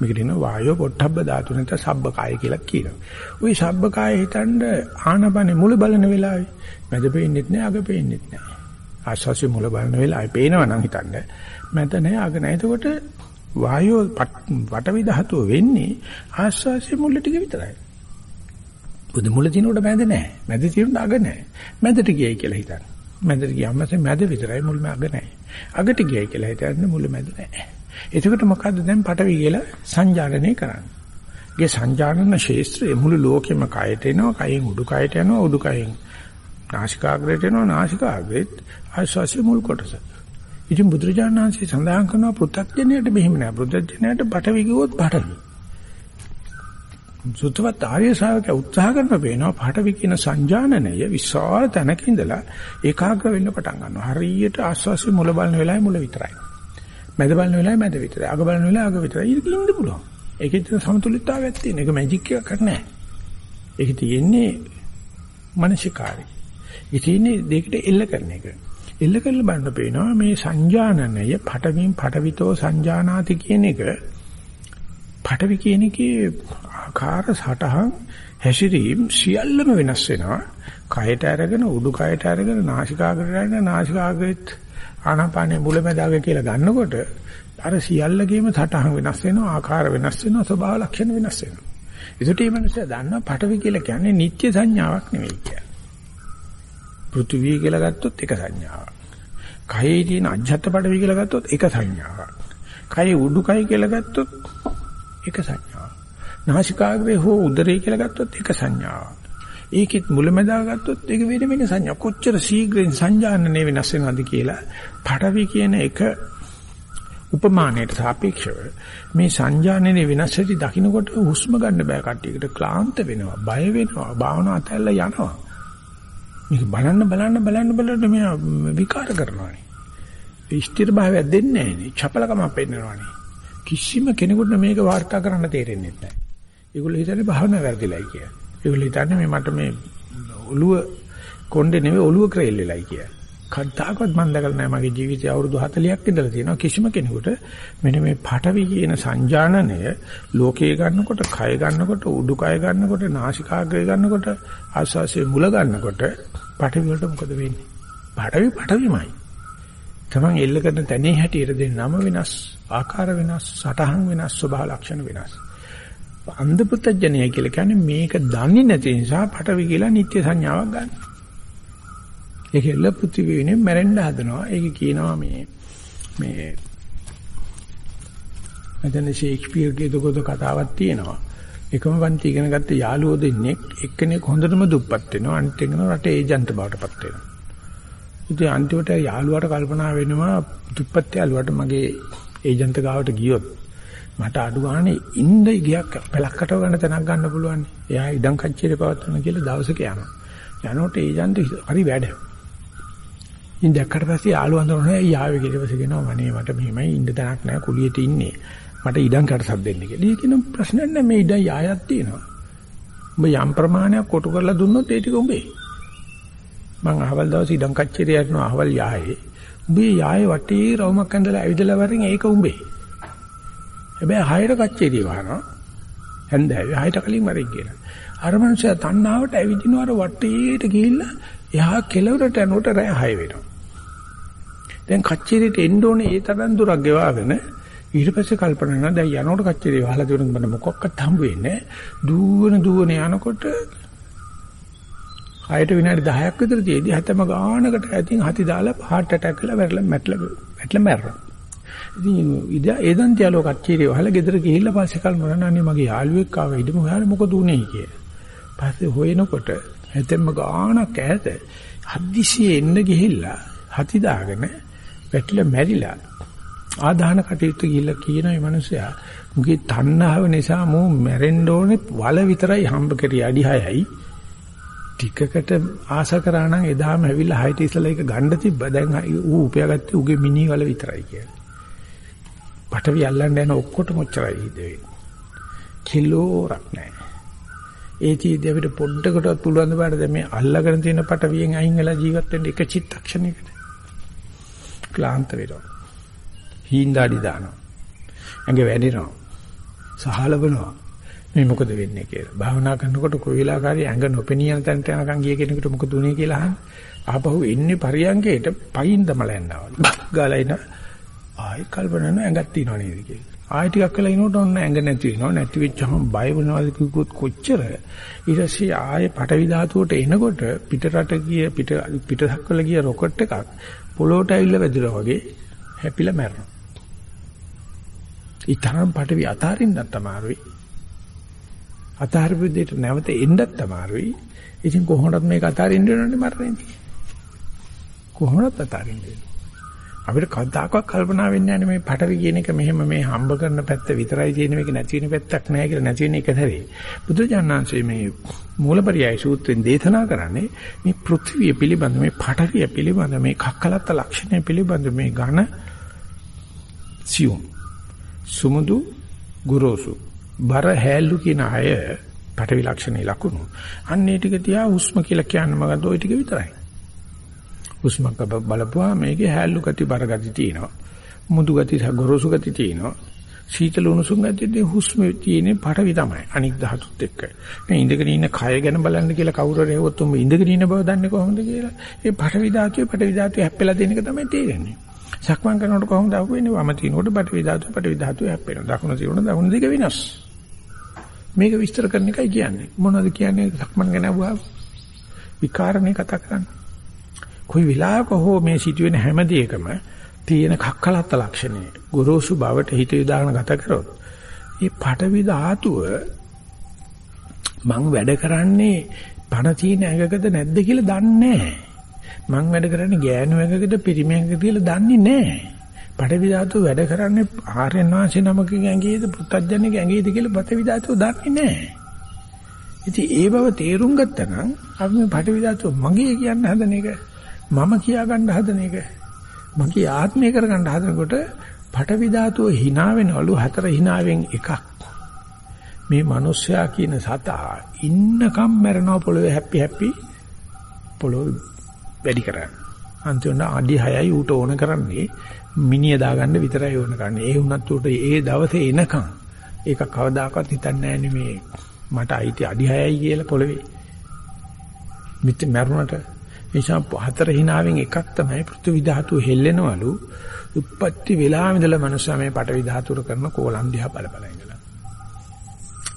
මේකට ඉන්න වායෝ පොට්ටබ්බ ධාතු නැත සබ්බ කාය කියලා කියනවා. ওই සබ්බ කාය හිතන්න ආනාපානේ මුල බලන වෙලාවේ මැද පේන්නෙත් නැහැ අග පේන්නෙත් නැහැ. ආශ්වාසය මුල බලන වෙලාවේ පේනවා නම් හිතන්න. මැද නැහැ අග නැහැ. එතකොට වායෝ වටවි ධාතුව වෙන්නේ ආස්වාසිය මුල ටික විතරයි. බුදු මුල තිනුට මැද නැහැ. මැද තිනුට අග නැහැ. මැදට ගියයි කියලා හිතන්න. මැදට ගියාම මැද විතරයි මුල අග නැහැ. අගට ගියයි කියලා හිතන්න මුල මැද නැහැ. එතකොට මොකද්ද දැන් පටවි කියලා සංජානනය කරන්නේ? ගේ සංජානන ශේස්ත්‍රයේ මුළු ලෝකෙම කයට එනවා, කයෙන් උඩුකයට යනවා, උඩුකයෙන් නාසිකාග්‍රයට එනවා, නාසිකාග්‍රෙත් ආස්වාසිය මුල් කොටස. ඉතින් බුදුරජාණන් වහන්සේ සඳහන් කරනවා පෘථග්ජනයට මෙහෙම නෑ. පෘථග්ජනයට පටවි ගියොත් පටවි. සුත්තවත් ආර්ය ශ්‍රාවකයා උත්සාහ කරන පේනවා පටවි කියන සංජානනය විශාල තැනක ඉඳලා ඒකාග්‍ර වෙන්න පටන් ගන්නවා. හරියට ආස්වාසිය මුල බලන වෙලාවේ මුල විතරයි. මැද බලන වෙලාවේ මැද විතරයි. අග බලන වෙලාවේ අග විතරයි. ඒක ඉන්න පුළුවන්. ඒකේ තියෙන සමතුලිතතාවයක් තියෙන. ඒක මැජික් එකක් නෑ. ඒක තියෙන්නේ මානසිකාරය. ඒක තියෙන්නේ දෙකට එල්ල කරන එක. එල්ල කරලා බලන්න පේනවා මේ සංජානනය පටවින් පටවිතෝ සංජානාති කියන එක පටවි කියන එකේ ආකාර සටහන් හැසිරීම් සියල්ලම වෙනස් වෙනවා. කයට අරගෙන උඩු කයට අරගෙන නාසිකාග්‍රයට අරගෙන නාසිකාග්‍රෙත් ආනාපානේ මුලැමැදාග කියලා ගන්නකොට අර සියල්ලගේම සටහන් වෙනස් වෙනවා ආකාර වෙනස් වෙනවා ස්වභාව ලක්ෂණ වෙනස් වෙනවා. ඒකට මේ මිනිස්සු දන්නා පටවි කියලා කියන්නේ නිත්‍ය සංඥාවක් නෙවෙයි කියන්නේ. පෘථිවිය කියලා ගත්තොත් එක සංඥාවක්. කයේ තියෙන අජ්ජත් පඩවි කියලා ගත්තොත් එක සංඥාවක්. කයේ උඩුකය කියලා ගත්තොත් එක සංඥාවක්. නාසිකාග්‍රේ හෝ උදරේ කියලා ගත්තොත් එක සංඥාවක්. ඒකෙත් මුලැමැදා ගත්තොත් ඒක වෙන වෙන සංඥා. කොච්චර ශීඝ්‍රයෙන් සංජානනය වෙනස් වෙනවද කියලා පඩවි කියන එක උපමානයට සාපේක්ෂව මේ සංජානනයේ වෙනස් වෙටි දකින්නකොට හුස්ම ගන්න බෑ කට්ටියකට ක්ලාන්ත වෙනවා බය වෙනවා භාවනාව අතහැරලා යනවා මේක බලන්න බලන්න බලන්න බලන්න මෙයා විකාර කරනවානේ. ස්ථිර භාවයක් දෙන්නේ නැහැනේ. චපලකමක් පෙන්නනවානේ. කිසිම කෙනෙකුට මේක වාර්තා කරන්න තේරෙන්නේ නැහැ. ඒගොල්ලෝ හිතන්නේ භාවනාව වැරදිලයි කියලා. ඒගොල්ලෝ හිතන්නේ මේ මට මේ ඔළුව කොණ්ඩේ නෙවෙයි ඔළුව ක්‍රේල් වෙලයි කියලා. කද්දාකවත් මම දැකලා නැහැ මගේ ජීවිතය අවුරුදු 40ක් ඉඳලා තියෙනවා කිසිම කෙනෙකුට මෙන්න මේ පටවි කියන සංජානනය ලෝකයේ ගන්නකොට කය ගන්නකොට උඩුකය ගන්නකොට නාසිකාග්‍රය ගන්නකොට ආස්වාසිය මුල ගන්නකොට පටවි වලට මොකද වෙන්නේ පටවි පටවිමයි තමන් එල්ල කරන තැනේ හැටියට දෙන නම වෙනස්, ආකාර වෙනස්, සටහන් වෙනස්, ස්වභාව ලක්ෂණ වෙනස්. අන්ධ පුත්‍ජජනය කියලා කියන්නේ මේක දන්නේ නැති නිසා පටවි කියලා නිත්‍ය සංඥාවක් ගන්න. ඒකෙල්ල පෘථිවිනේ මැරෙන්න හදනවා. ඒක කියනවා මේ මේ මෙතන ෂේක්ස්පියර්ගේ දොගොද කතාවක් තියෙනවා. එකම පන්ති ඉගෙන ගත්ත යාළුවෝ දෙන්නෙක් එක්කෙනෙක් හොඳටම දුප්පත් වෙනවා අනිත් එක්කෙනා රටේ ඒජන්ට් බවටපත් වෙනවා. ඉතින් අන්තිමට යාළුවාට කල්පනා වෙනවා දුප්පත් යාළුවාට මගේ ඒජන්ට් ගාවට ගියොත් මට අඩු ගානේ ඉන්න ගියක් පළක්කට ගන්න තැනක් ගන්න පුළුවන්. එයා ඉඩම් කච්චියේ පවත්වන කියලා දවසක යනවා. යනකොට ඒජන්ට් හරි වැඩ. ඉතින් දැක්කට පස්සේ යාළුවා අඳුරනවා යාවේ කියලා පස්සේ කියනවා මනේ මට මෙහෙමයි ඉන්න තැනක් නැහැ කුලියට ඉන්නේ. මට ඉඩම් කටසක් දෙන්න කියලා. ඊ කියන ප්‍රශ්නයක් නැහැ මේ ඉඩම් යායක් තියෙනවා. උඹ යම් ප්‍රමාණයක් කොටු කරලා දුන්නොත් ඒ ටික උඹේ. මං අහවල් දවසේ ඉඩම් කච්චිරිය යනවා අහවල් යායේ. උඹේ යායේ වටේ රවුමක් ඇඳලා ඇවිදලා වරින් ඒක උඹේ. හැබැයි හයර කච්චිරිය වහනවා. හැන්දෑවේ හයට කලින් වරින් කියලා. අර මනුස්සයා තණ්හාවට ඇවිදිනවා අර වටේට ගිහිල්ලා එහා කෙළවරට යනකොට රැය 6 වෙනවා. දැන් කච්චිරියට එන්න ඕනේ ඒ තරම් දුරක් ගෙවාගෙන ඊට පස්සේ කල්පනා කරනවා දැන් යනකොට කච්චරේ වහලා දෙන්න මට මොකක්වත් හම්බ වෙන්නේ දුවන දුවන යනකොට 6ට විනාඩි 10ක් විතර තියේදී හැතම ගානකට ඇතින් හති දාලා heart attack කරලා වැරලා මැටලා මැටලා මැරලා. ඉතින් ඉදා ඒදන් තියලෝ කච්චිරේ වහලා ගෙදර ගිහිල්ලා පස්සේ කල් මොනවා නන්නේ මගේ යාළුවෙක් ආවා ඉදම හොයාලා මොකද උනේ කියලා. පස්සේ හොයනකොට හැතම ගානක් ඈත හදිසියෙ එන්න ගිහිල්ලා හති දාගෙන වැටිලා මැරිලා ආදාන කටයුතු ගිහිල්ලා කියන මේ මිනිසයා මුගේ තණ්හාව නිසා මෝ මැරෙන්න ඕනේ වල විතරයි හම්බ කරේ අඩි 6යි ටිකකට ආස කරා නම් එදාම ඇවිල්ලා හයිට ඉස්සලා ඒක ගන්න තිබ්බ දැන් ඌ උපයාගත්තේ ඌගේ මිනි වල විතරයි කියලා. පටවි අල්ලන්න යන ඔක්කොටම ඔච්චරයි හිතේ. කිලෝරක් නැහැ. ඒ චීදී අපිට පොඩ්ඩකටවත් පුළුවන් ද බාට මේ අල්ලගෙන තියෙන පටවියෙන් අයින් වෙලා ජීවත් වෙන්න එක චිත්තක්ෂණයකට. ක්ලාන්ත වෙනවා. හීන්දාඩි දානවා. ඇඟ වැඩෙනවා. සහලවනවා. මේ මොකද වෙන්නේ කියලා. භාවනා කරනකොට කොයි වෙලාවකරි ඇඟ නොපෙනී යන තැනට යනකම් ගිය කෙනෙකුට මොකද උනේ කියලා අහන්නේ. ආපහු එන්නේ පරියංගේට පයින් දමලා යනවා. ගාලා ඉන ආයි කල්පනා කරන ඇඟක් තියනව නේද කියලා. ආයි ටිකක් වෙලා ඉනකොට ඔන්න ඇඟ නැති වෙනවා. නැති වෙච්චහම බය වෙනවාද කිව්වොත් කොච්චර. ඊට පස්සේ ආයේ පටවි ධාතුවට එනකොට පිටරට ගිය පිට පිටසක්වල ගිය රොකට් එකක් පොළොවට ඇවිල්ලා වැදුනා වගේ හැපිලා මැරෙනවා. ඊතරම් පටවි අතාරින්නත් අමාරුයි. අතාරපු දෙයට නැවත එන්නත් අමාරුයි. ඉතින් කොහොමද මේක අතාරින්න වෙනවන්නේ මරණයදී? කොහොමද අතාරින්නේ? අපිට කවදාකවත් කල්පනා වෙන්නේ නැහැ මේ පටවි කියන එක මෙහෙම මේ හම්බ කරන පැත්ත විතරයි තියෙන මේක නැති වෙන පැත්තක් නැහැ කියලා නැති වෙන එක හැරේ. බුදුජානනාංශයේ මේ මූලපරියය සූත්‍රයෙන් දේශනා කරන්නේ මේ පෘථිවිය පිළිබඳ මේ පටවිය පිළිබඳ මේ කක්කලත්ත ලක්ෂණය පිළිබඳ මේ ඝන සියුම් සුමුදු ගුරුසු බර හැල්ලු කියන අය පටවි ලක්ෂණේ ලකුණු. අන්න ඒ ටික තියා හුස්ම කියලා කියන්නේ මොකද්ද? ওই ටික විතරයි. හුස්මක් බලපුවා මේකේ හැල්ලු ගති බර ගති තියෙනවා. මුදු ගති ගොරෝසු ගති තියෙනවා. සීතල උණුසුම් ගතියදී හුස්ම තියෙන්නේ පටවි තමයි. අනික් ධාතුත් එක්ක. මේ ඉඳගෙන ඉන්න කය ගැන බලන්න කියලා කවුරු හරි හෙවොත් උඹ ඉඳගෙන ඉන්න බව දන්නේ කොහොමද කියලා. ඒ පටවි ධාතුවේ පටවි ධාතුවේ හැප්පෙලා දෙන එක තමයි තේරෙන්නේ. සක්මන් කරනකොට කොහොමද අහුවෙන්නේ? වම තිනකොට පටවි ධාතුව පටවි ධාතුව හැප්පෙනවා. දකුණ තිනකොට දකුණ දිග වෙනස්. මේක විස්තර කරන එකයි කියන්නේ. මොනවද කියන්නේ සක්මන් ගැන අහුවා? විකාරණේ කතා කරන්නේ. කොයි වෙලාවක හෝ මේ සිදුවෙන හැම දෙයකම තියෙන කක්කලත්ත ලක්ෂණය ගොරෝසු බවට හිත යොදාගෙන ගත කරොත් මේ පටවි ධාතුව මං වැඩ කරන්නේ පණ තියෙන ඇඟකද නැද්ද කියලා දන්නේ නැහැ. මං වැඩ කරන්නේ ගෑනු ඇඟකද පිරිමි ඇඟකද කියලා දන්නේ නැහැ. පටවි ධාතුව වැඩ කරන්නේ ආර්යයන් වහන්සේ නමකගේ ඇඟේද පුත්තජනගේ ඇඟේද කියලා පටවි ධාතුව දන්නේ නැහැ. ඉතින් ඒ බව තේරුම් ගත්තා නම් අපි මේ පටවි ධාතුව මගේ කියන්න හදන එක මම කියා ගන්න හදන එක මගේ ආත්මය කරගන්න හදනකොට පටවි ධාතුව hina වෙනවලු හතර hinaවෙන් එකක් මේ මිනිස්සයා කියන සතා ඉන්නකම් මැරෙනවා පොළවේ හැපි හැපි පොළොව වැඩි කරන්නේ අන්තිමට අඩි 6යි ඌට ඕන කරන්නේ මිනිය දාගන්න විතරයි ඕන කරන්නේ. ඒ වුණත් උට ඒ දවසේ එනකන් ඒක කවදාකවත් හිතන්නේ නැහැ මේ මට අයිති අඩි 6යි කියලා පොළවේ. මිත් මරුණට නිසා හතර හිනාවෙන් එකක් තමයි පෘථිවි ධාතුව හෙල්ලෙනවලු. උප්පත්ති වෙලාවෙ ඉඳලා මනුස්සයා මේ පටවි ධාතුර කරන කෝලම් දිහා බල බල ඉඳලා.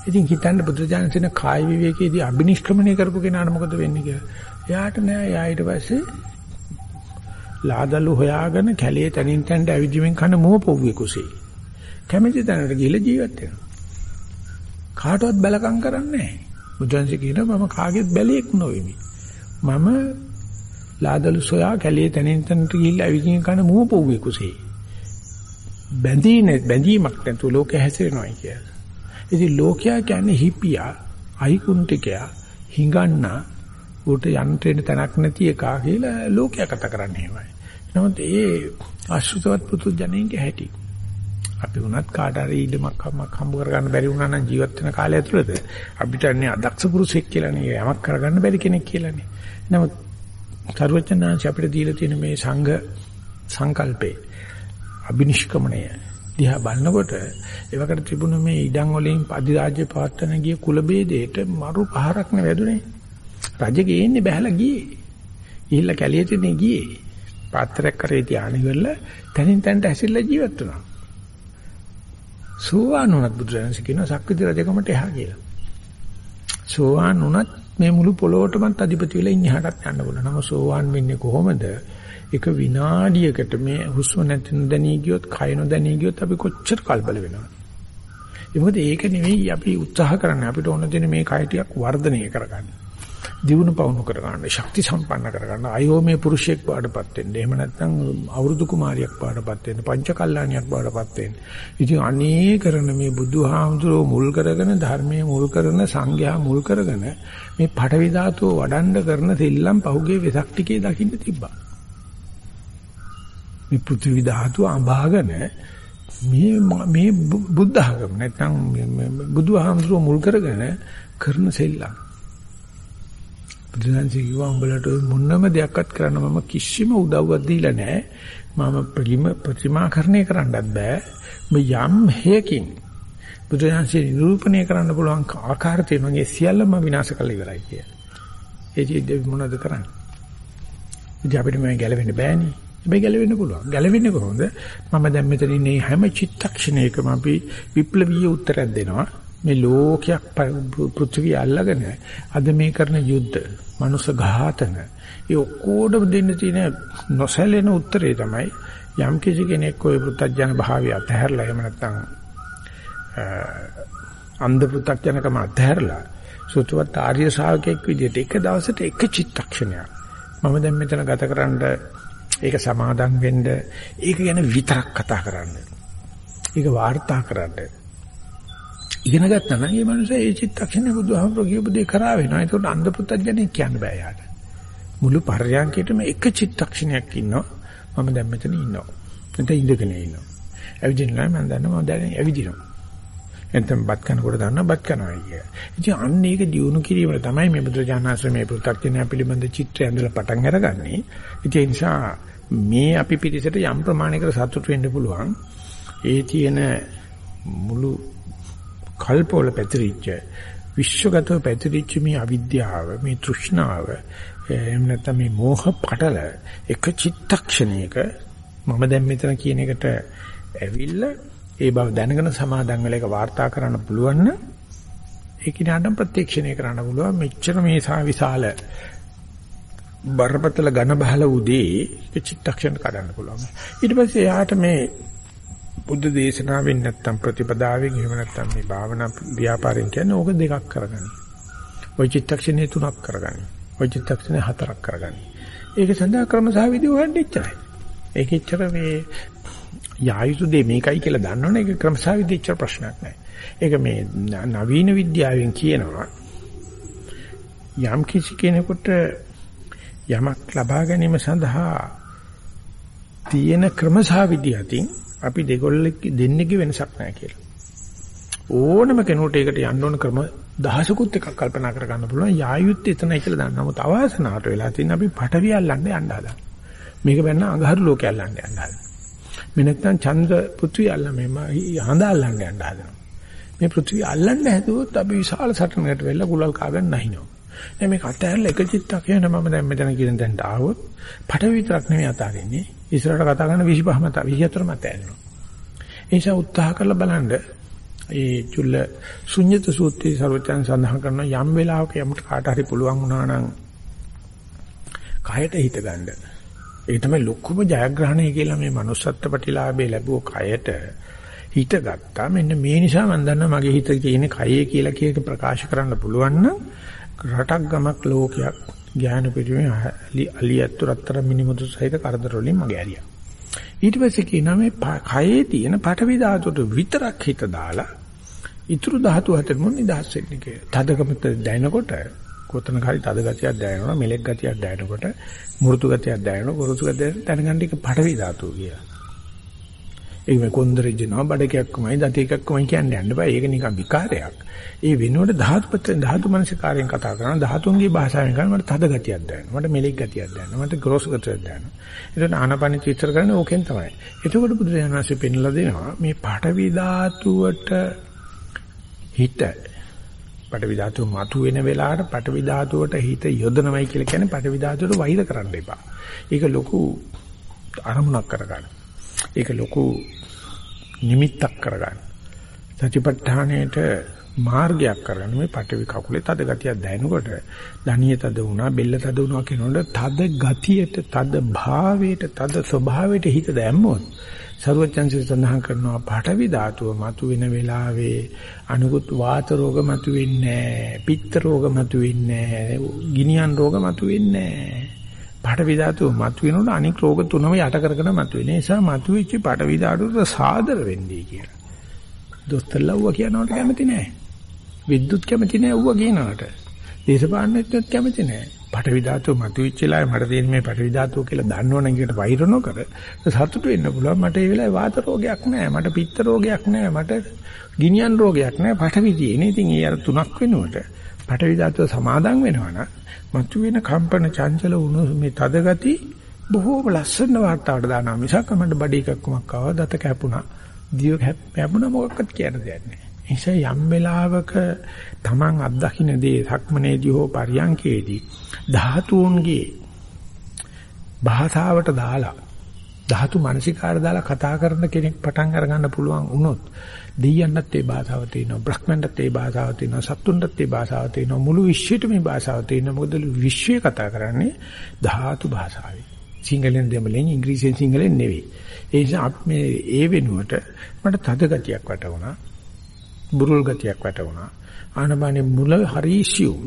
ඉතින් හිතන්න බුදුජානක කාය විවේකයේදී අබිනිෂ්ක්‍මණය කරපු කෙනාට මොකද වෙන්නේ කියලා. එයාට නෑ එයා ඊට පස්සේ ලාදලු හොයාගෙන කැලේ තනින් තනට ඇවිදිමින් කන මුව පොව්වේ කුසේ. කැමැති තැනට ගිහලා ජීවත් වෙනවා. කාටවත් බැලකම් කරන්නේ නැහැ. බුදුන්සේ කියනවා මම කාගෙත් බැලේක් නොවෙමි. මම ලාදලු සොයා කැලේ තනින් තනට ගිහිල්ලා ඇවිදින් කන මුව පොව්වේ කුසේ. බැඳීනේ බැඳීමක් නැතුව ලෝකෙ හැසිරෙනවා කියලා. ඉතින් ලෝකයා කියන්නේ හිපියා, අයිකුන්ටිකයා, හිඟන්නා උට යන්න තැනක් නැති එකා කියලා ලෝකයා කතා කරන්නේ එහෙමයි. නමුත් ඒ ආශ්‍රිතවත් පුතු ජනෙන්ගේ හැටි. අපි වුණත් කාට හරි ඉඩමක් හම්බ කරගන්න බැරි වුණා නම් ජීවත් වෙන කාලය ඇතුළත අපිට අන්නේ අදක්ෂ පුරුෂෙක් කියලානේ යමක් කරගන්න බැරි කෙනෙක් කියලානේ. නමුත් සර්වඥාන්ස අපිට දීලා තියෙන මේ සංඝ සංකල්පේ අබිනිෂ්ක්‍මණය දිහා බලනකොට ඒවකට තිබුණ මේ ඉඩම් වලින් අධිරාජ්‍ය පවත්තන ගිය කුල ભેදයට මරු පහරක් නේ වැදුනේ. රජ ගේන්නේ බහැලා ගියේ. ගිහිල්ලා කැලියට නේ ගියේ. පාත්‍රයක් කරේ තියාගෙන ඉවරලා තනින් තනට ඇසිරලා ජීවත් වුණා. සෝවාන් වුණත් බුදුරජාණන් කියනවා සක්විති රජකමට එහා කියලා. සෝවාන් වුණත් මේ මුළු පොළොවටමත් අධිපති වෙලා ඉන්න එහාටත් යන්න බුණා. නම සෝවාන් වෙන්නේ කොහොමද? එක විනාඩියකට මේ හුස්ම නැති නොදැනී ගියොත්, කය නොදැනී ගියොත් අපි කොච්චර කලබල වෙනවද? ඒ මොකද ඒක නෙවෙයි අපි උත්සාහ කරන්නේ අපිට ඕන දෙන මේ කය ටිකක් වර්ධනය කරගන්න. දියුණු පවුණු කරගන්න, ශක්ති සම්පන්න කරගන්න, අයෝමේ පුරුෂයෙක් බාඩපත් වෙන්න. එහෙම නැත්නම් අවුරුදු කුමාරියක් බාඩපත් වෙන්න, පංචකල්යාණියක් බාඩපත් වෙන්න. ඉතින් අනේ කරන මේ බුදුහාමුදුරුවෝ මුල් කරගෙන ධර්මයේ මුල් කරන සංඝයා මුල් කරගෙන මේ පටවි ධාතුව වඩන්න කරන සෙල්ලම් පහුගේ වෙසක් ටිකේ දකින්න තිබ්බා. මේ පෘථිවි ධාතුව අඹාගෙන මේ මේ බුද්ධ ආගම නැත්නම් බුදුහාමුදුරුවෝ මුල් කරගෙන කරන සෙල්ලම් බුදුන්සේ කිව්වා උඹලට මොනම දෙයක්වත් කරන්න මම කිසිම උදව්වක් දීලා නැහැ. මම ප්‍රතිම ප්‍රතිමාකරණය කරන්නත් බෑ. ඔබ යම් හේකින් බුදුන්සේ නිරූපණය කරන්න පුළුවන් ආකාර තියෙනවා. සියල්ලම විනාශ කරලා ඉවරයි කිය. ඒ කිව්වේ මොනවද කරන්නේ? ඉතින් අපිට මේ ගැලවෙන්න බෑනේ. හැබැයි ගැලවෙන්න පුළුවන්. ගැලවෙන්නේ කොහොමද? මම දැන් මෙතන ඉන්නේ හැම චිත්තක්ෂණයකම අපි විප්ලවීය උත්තරයක් දෙනවා. මේ ලෝකයක් පෘථිවිය අල්ලගෙන අද මේ කරන යුද්ධ, මනුස්ස ඝාතන, ඒ ඔක්කොටම දෙන්න තියෙන නොසැලෙන උත්තරේ තමයි යම් කිසි කෙනෙක් ওই පෘථග්ජන භාවය අතහැරලා එහෙම නැත්නම් අන්ධ පෘථග්ජනකම අතහැරලා සුතුවත් ආර්ය ශාවකෙක් විදිහට එක දවසට එක චිත්තක්ෂණයක් මම දැන් මෙතන ගතකරන ඒක සමාදම් වෙන්න ඒක ගැන විතරක් කතා කරන්න. ඒක වාර්තා කරන්න. ඉගෙන ගත්තා නම් මේ මනුස්සයා ඒ චිත්තක්ෂණේ බුදුහාමුදුරුවෝ කියපු දේ කරා වෙනවා. ඒකට අන්ධ පුත්තජනෙක් කියන්න බෑ යාට. මුළු පර්යාංකයේම එක චිත්තක්ෂණයක් ඉන්නවා. මම දැන් මෙතන ඉන්නවා. නැත්නම් ඉඳගෙන ඉන්නවා. ඇවිදිනවා මම දන්නවා මම දැන් ඇවිදිනවා. නැත්නම් බත් කනකොට දන්නවා බත් කනවා කිය. ඉතින් අන්න ඒක දිනු කිරීම තමයි මේ බුදුරජාණන් මේ පෘථග්ජනය පිළිබඳ චිත්‍රය ඇඳලා පටන් අරගන්නේ. ඉතින් ඒ නිසා මේ අපි පිටිසට යම් ප්‍රමාණයකට සතුට වෙන්න පුළුවන්. ඒ තියෙන මුළු කල්පවල පැතිරිච්ච විශ්වගතව පැතිරිච්ච මේ අවිද්‍යාව මේ තෘෂ්ණාව එහෙම නැත්නම් මේ මෝහ පටල එක චිත්තක්ෂණයක මම දැන් මෙතන කියන එකට ඇවිල්ලා ඒ බව දැනගෙන සමාදන් වෙලා ඒක වාර්තා කරන්න පුළුවන් නම් ඒක ඊටාටම ප්‍රත්‍යක්ෂණය කරන්න පුළුවන්. මෙච්චර මේ විශාල බරපතල ඝන බහල උදේ ඒ චිත්තක්ෂණ කඩන්න පුළුවන්. ඊට පස්සේ එයාට මේ බුද්ධ දේශනාවෙන් නැත්තම් ප්‍රතිපදාවෙන් එහෙම නැත්තම් මේ භාවනා ව්‍යාපාරයෙන් කියන්නේ ඕක දෙකක් කරගනි. ওই චිත්තක්ෂණේ තුනක් කරගනි. ওই චිත්තක්ෂණේ හතරක් කරගනි. ඒක සඳහා ක්‍රම සහ විදි හොයන්න ඉච්චරයි. ඒක ඉච්චර මේ යායුතු දෙ මේකයි කියලා දන්නවනේ ඒක ක්‍රම සහ විදි ඉච්චර ප්‍රශ්නයක් නෑ. ඒක මේ නවීන විද්‍යාවෙන් කියනවා යම් කිසි කෙනෙකුට යමක් ලබා ගැනීම සඳහා තියෙන ක්‍රම සහ විදි අතින් අපි දෙගොල්ලෙක් දෙන්නේගේ වෙනසක් නැහැ කියලා. ඕනම කෙනෙකුට ඒකට යන්න ඕන ක්‍රම දහසකුත් එකක් කල්පනා කර ගන්න පුළුවන් යායුත් එතනයි කියලා දන්න. නමුත් අවාසනාවට වෙලා තියෙන අපි පටවිය අල්ලන්න යන්න හදා. මේක බැන්න අඟහරු ලෝකේ අල්ලන්න යන්න හදා. මේ නැත්තම් ඡන්ද පෘථිවි අල්ල මෙම හඳ අල්ලන්න යන්න හදනවා. මේ පෘථිවි අල්ලන්න හැදුවොත් අපි විශාල සටනකට වෙලා කුලල් කාගෙන නැහිනවා. දැන් මේක අතහැරලා එක චිත්තක් වෙන මම දැන් මෙතන කියන තැනට ආවොත් පටවි විතරක් නෙමෙයි අතාරින්නේ. ඉස්සරහට කතා කරන 25 මත 24 මත ඇන්නවා. ඒ නිසා උත්සාහ කරලා බලන්න ඒ චුල්ල ශුන්්‍යත සූත්‍රයේ ਸਰවචන් සඳහන් කරන යම් වෙලාවක යමුට කාට හරි පුළුවන් වුණා නම් කයට හිත ගන්න. ඒක තමයි ලොකුම ජයග්‍රහණය කියලා මේ manussත්ත්ව ප්‍රතිලාභේ ලැබුව කයට හිත ගත්තා. මෙන්න මේ නිසා මම දන්නවා මගේ හිත තියෙන කයේ කියලා කීක ප්‍රකාශ කරන්න පුළුවන් නම් රටක් ගමක් ලෝකයක් ඥාන පිරිමේ අලියත්තු රත්තර මිනිමුතු සහිත කරදර වලින් මගේ ඇරියා. ඊට පස්සේ කියනවා මේ කයේ තියෙන පටවි ධාතුවට විතරක් හිත දාලා ඊතුරු ධාතු හතර මොන නිදහස් වෙන්නේ කියලා. තදකමත දැනනකොට කොතන හරි තද ගතියක් දැනෙනවා මෙලෙක් ගතියක් දැනෙනකොට මෘදු ගතියක් දැනෙනවා ගොරෝසු ගතියක් දැනගන්න එක පටවි ධාතුව කියලා. ඒක මේ කොන්දරෙජනවා බඩකයක්මයි දත එකක්මයි කියන්නේ යන්න බෑ. ඒක නිකන් විකාරයක්. ඒ වෙනුවට ධාතුපත ධාතු මනසිකාරයෙන් කතා කරන ධාතුන්ගේ භාෂාවෙන් කරන මට තද ගතියක් දැනෙනවා. මට මෙලෙක් ගතියක් දැනෙනවා. මට ග්‍රෝස් ගතියක් දැනෙනවා. ඒක ආනපනිත විස්තර කරන්නේ ඕකෙන් තමයි. එතකොට බුදුරජාණන් වහන්සේ පෙන්ලා දෙනවා මේ පඨවි ධාතුවට හිත පඨවි ධාතුව මතුවෙන වෙලාවට පඨවි ධාතුවට හිත යොදනවයි කියලා කියන්නේ පඨවි ධාතුවට වෛර කරන්න එපා. ඒක ලොකු අරමුණක් කරගන්න. ඒක ලොකු නිමිත්තක් කරගන්න. සතිපට්ඨානයේට මාර්ගයක් කරගෙන මේ පටවි කකුලේ තද ගතියක් දැනෙනකොට ධනිය තද වුණා බෙල්ල තද වුණා කියනකොට තද ගතියට තද භාවයට තද ස්වභාවයට හිත දැම්මොත් සරුවචන්සේ සඳහන් කරනවා පටවි ධාතුව මතුවෙන වෙලාවේ අනුගත වාත රෝග මතුවෙන්නේ නැහැ පිත්ත රෝග මතුවෙන්නේ නැහැ ගිනියන් රෝග මතුවෙන්නේ නැහැ පටවි ධාතුව මතුවෙනකොට අනික් රෝග තුනම යට කරගෙන මතුවෙන නිසා මතුවෙච්ච පටවි ධාතුවට සාදර වෙන්නේ කියලා. දොස්තරලා ඌව කියනවට කැමති නැහැ. විද්‍යුත් කැමති නැහැ ඌව කියනවට. දේශපාලනෙත් කැමති නැහැ. පටවි ධාතුව මතුවෙච්ච වෙලාවේ මට තියෙන මේ පටවි ධාතුව කියලා දන්නවනම් කියකට වෛර නොකර සතුටු වෙන්න පුළුවන්. මට ඒ වෙලාවේ වාත රෝගයක් නැහැ. මට පිත්ත රෝගයක් නැහැ. මට ගිනියන් රෝගයක් නැහැ. පටවි තියෙන. ඉතින් ඒ අර තුනක් වෙනුවට පටවි ධාතුව සමාදන් වෙනවනම් මතුවෙන කම්පන චංචල වුණු මේ තද ගති බොහෝම ලස්සන වාතාවරණයට දානවා මිසක් මට බඩ එකක්මක් ආවා දත කැපුණා දිය කැපුණා මොකක්වත් කියන්න දෙයක් නැහැ. නිසා යම් වෙලාවක Taman අත්දකින්න දේ සක්මනේදී හෝ පරියංකේදී ධාතුන්ගේ භාෂාවට දාලා ධාතු මානසිකාර දාලා කතා කරන කෙනෙක් පටන් අරගන්න පුළුවන් වුණොත් දෙයයන්ටත් ඒ භාෂාව තියෙනවා බ්‍රහ්මන්ටත් ඒ භාෂාව තියෙනවා සත්තුන්ටත් ඒ භාෂාව තියෙනවා මුළු විශ්වයටම මේ භාෂාව තියෙනවා. මොකද විශ්වය කතා කරන්නේ ධාතු භාෂාවෙන්. සිංහලෙන් දෙමළෙන් ඉංග්‍රීසියෙන් සිංහලෙන් නෙවෙයි. ඒ නිසා අපි මේ ඒ වෙනුවට මට තද ගතියක් වටවුණා බුරුල් ගතියක් වටවුණා ආනපානේ මුල හරිසියුම්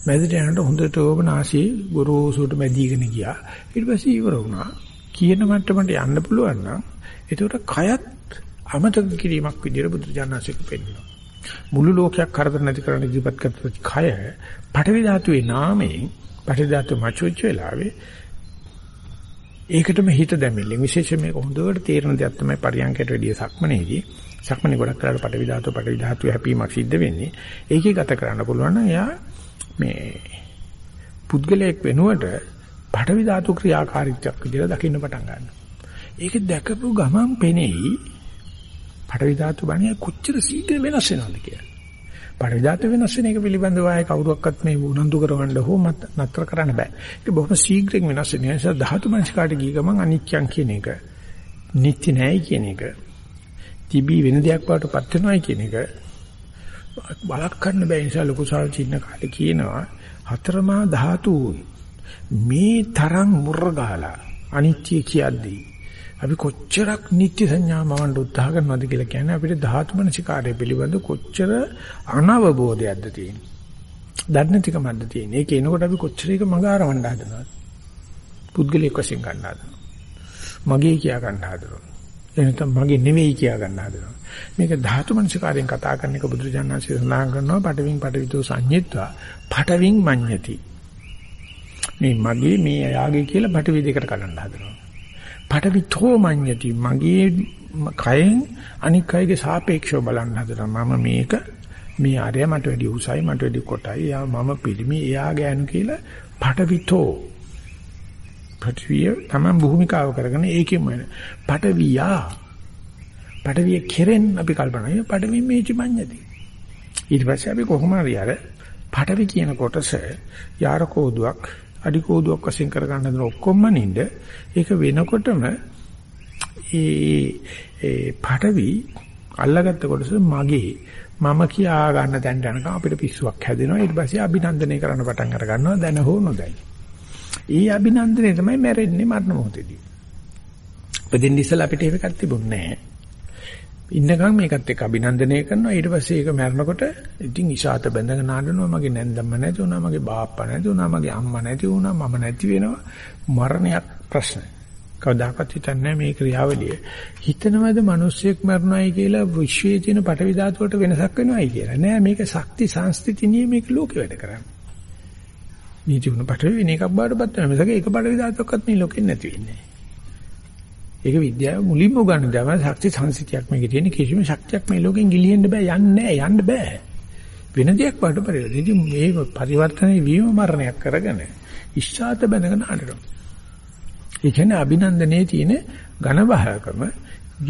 මැදට යනකොට හොඳට ඕබනාසී ගොරෝසුට මැදීගෙන ගියා. ඊට පස්සේ ඉවර වුණා. කියන මට්ටමට යන්න පුළුවන් නම් ඒකට කයත් අමතක කිරීමක් විදිහට බුදුජානනාසික පෙන්නනවා. මුළු ලෝකයක් කරදර නැති කරන්න ඉදිරිපත් කරපු කය පඨවි ධාතුවේ නාමයෙන් පඨවි ධාතු මචුච්ච වෙලාවේ ඒකටම හිත දැමිල්ලෙන් විශේෂයෙන් මේක හොඳට තේරෙන දෙයක් තමයි පරියන්කයට වැඩිය සක්මනේදී සක්මනේ ගොඩක් කරලා පඨවි ධාතු පඨවි ධාතු හැපීමක් සිද්ධ වෙන්නේ ඒකේ ගත කරන්න පුළුවන් නම් එයා මේ පුද්ගලයෙක් වෙනුවට පඨවි ධාතු ක්‍රියාකාරීත්වයක් විදිහට දකින්න පටන් ගන්නවා. ඒක දැකපු ගමන් පෙනෙයි පඨවි ධාතු බණිය කොච්චර ශීඝ්‍ර වෙනස් වෙනවද කියලා. පඨවි ධාතු වෙනස් වෙන එක පිළිබඳව ආයේ කවුරුවක්වත් මේ උනන්දු කරවන්න හෝ නතර කරන්න බෑ. ඒක බොහොම ශීඝ්‍රයෙන් වෙනස් වෙන නිසා ධාතු මනසකාට ගිය ගමන් අනිත්‍යං කියන එක නිත්‍ය නැහැ කියන එක තිබී වෙන දෙයක් වලටපත් වෙනවයි කියන එක බලක් ගන්න බෑ නිසා ලොකු සාල් චින්න කාලේ කියනවා හතරමා ධාතුන් මේ තරම් මුර්ගාලා අනිත්‍ය කියද්දී අපි කොච්චරක් නිත්‍ය සංඥා මවන්න උත්සාහ කරනවද කියලා කියන්නේ අපිට ධාතු මනසිකාරය පිළිබඳ කොච්චර අනවබෝධයක්ද තියෙන්නේ. දන්නේ නැතිකමක්ද තියෙන්නේ. ඒක එනකොට අපි කොච්චර එක මග ආරවන්න හදනවද? පුද්ගලික වශයෙන් ගන්න හදනවා. මගේ කියා ගන්න හදනවා. එනතම් මගේ නෙවෙයි කියා ගන්න හදනවා. මේක ධාතු මනසිකාරයෙන් කතා කරන එක බුදුරජාණන්සේ සඳහන් කරනවා පටවින් පටවිතෝ සංඤිත්වා පටවින් මඤ්ඤති. මේ මගේ මේ යාගේ කියලා පටවි දෙකට කලන්න හදනවා. පටවිතෝ මඤ්ඤති මගේ කයෙන් අනික් අයගේ සාපේක්ෂව බලන්න හදනවා මම මේක මේ ආරය මට වැඩි උසයි මට වැඩි කොටයි. යා මම පිළිමි එයා ගෑනු කියලා පටවිතෝ පටවිය තමයි භූමිකාව කරගෙන ඒකෙම පටවියා පටවිය කෙරෙන් අපි කල්පනා කරනවා. පටවි මේචි මඤ්ඤති ඊට පස්සේ අපි කොහොම හරි අර පටවි කියන කොටස යාර කෝදුවක් අඩි කෝදුවක් වශයෙන් කරගන්න දන ඔක්කොම නින්ද ඒක වෙනකොටම ඒ ඒ පටවි අල්ලගත්ත කොටස මගේ මම කියා ගන්න තැනට යනකම් අපිට පිස්සුවක් හැදෙනවා ඊට පස්සේ අභිනන්දනය කරන්න පටන් අර ගන්නවා දැන හෝ නොදැයි. ඊ අභිනන්දනය තමයි මැරෙන්නේ මරණ මොහොතේදී. උපදින්න ඉස්සලා අපිට ඒකක් තිබුණේ නැහැ. ඉන්නකම් මේකත් එක්ක අභිනන්දනය කරනවා. ඊට පස්සේ ඒක මැරෙනකොට ඉතින් ඉෂාත බැඳගෙන නාඩනවා මගේ නැන්දම්ම නැති වුණා මගේ බාප්පා නැති වුණා මගේ අම්මා නැති වුණා මම නැති වෙනවා. මරණයක් ප්‍රශ්න කවදාකවත් හිතන්නේ මේ ක්‍රියාවලිය. හිතනවද මිනිස්සෙක් මරණයි කියලා විශ්වයේ තියෙන පටවි ධාතු වලට වෙනසක් වෙනවයි කියලා. නෑ මේක ශක්ති සංස්ථිති නියමයක ලෝකෙ වැඩ කරන්නේ. මේ ජීවන පටවි වෙන එකක් බාටපත් වෙනවා. මිසක ඒක පටවි ධාතුවක්වත් මේ ලෝකෙ නැති වෙන්නේ ඒක විද්‍යාව මුලින්ම උගන්වන දවස් ශක්ති සංසිතියක් මේකේ තියෙන කිසිම ශක්තියක් මේ ලෝකෙන් ගිලිහෙන්න බෑ යන්නේ නෑ යන්න බෑ වෙන දෙයක් වඩ පරිවර්තන. ඉතින් මේ පරිවර්තනයේ වීම මරණයක් කරගෙන ඉෂ්ඨාත බඳගෙන අඬනවා. ඒ කියන්නේ අභිනන්දනයේ තියෙන ඝන බහකම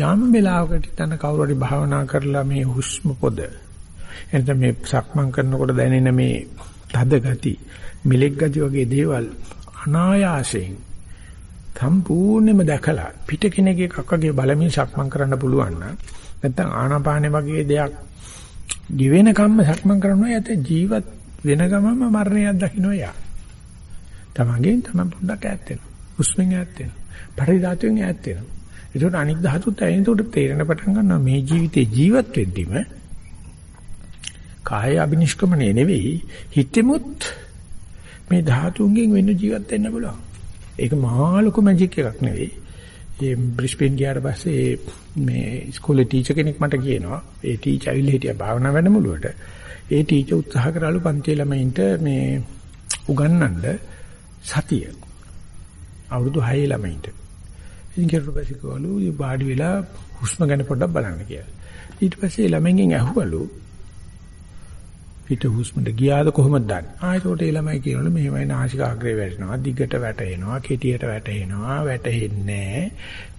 යම් වෙලාවකට තන කවුරු හරි භාවනා කරලා මේ හුස්ම පොද එතන මේ සක්මන් කරනකොට දැනෙන මේ තද ගති, මිලෙක් ගති වගේ දේවල් අනායාසයෙන් සම්පූර්ණයෙන්ම දැකලා පිට කෙනෙක්ගේ කක්කගේ බලමින් සක්මන් කරන්න පුළුවන් නම් නැත්නම් ආනාපානේ වගේ දෙයක් දිවෙන කම්ම සක්මන් කරනවා යත ජීවත් වෙන ගමම මරණයක් දකින්න යා. තමන්ගෙන් තමන් පොඩ්ඩක් ඈත් වෙනවා. හුස්මෙන් ඈත් වෙනවා. පරිදි ධාතුවෙන් ඈත් වෙනවා. ඒකට අනික් ධාතුත් ඇයෙනකොට තේරෙන පටන් ගන්නවා මේ ජීවිතේ ජීවත් වෙද්දිම කාය අබිනිෂ්ක්‍මණය නෙවෙයි හිතෙමුත් මේ ධාතුන්ගෙන් වෙන ජීවත් වෙන්න පුළුවන්. ඒක මහා ලොකු මැජික් එකක් නෙවෙයි. ඒ බ්‍රිස්බේන් ගියාට පස්සේ මේ ඉස්කෝලේ ටීචර් කෙනෙක් මට කියනවා ඒ ටීචර් ඇවිල්ලා හිටියා භාවනා වැඩමුළුවට. ඒ ටීචර් උත්සාහ කරාලු පන්ති ළමයින්ට මේ උගන්වන්න සතිය. අවුරුදු 6 ළමයින්ට. ඉතින් කිරුපස්සේ කවලු වාඩි වෙලා හුස්ම ගැන පොඩ්ඩක් බලන්න කියලා. ඊට පස්සේ ළමයින්ගෙන් ඇහුවලු පිට හුස්මට ගියාද කොහොමද දන්නේ? ආයෙත් ඒ ළමයි කියනවලු මෙහෙමයි නාසිකාග්‍රේ වැටෙනවා, දිගට වැටෙනවා, කෙටියට වැටෙනවා, වැටෙන්නේ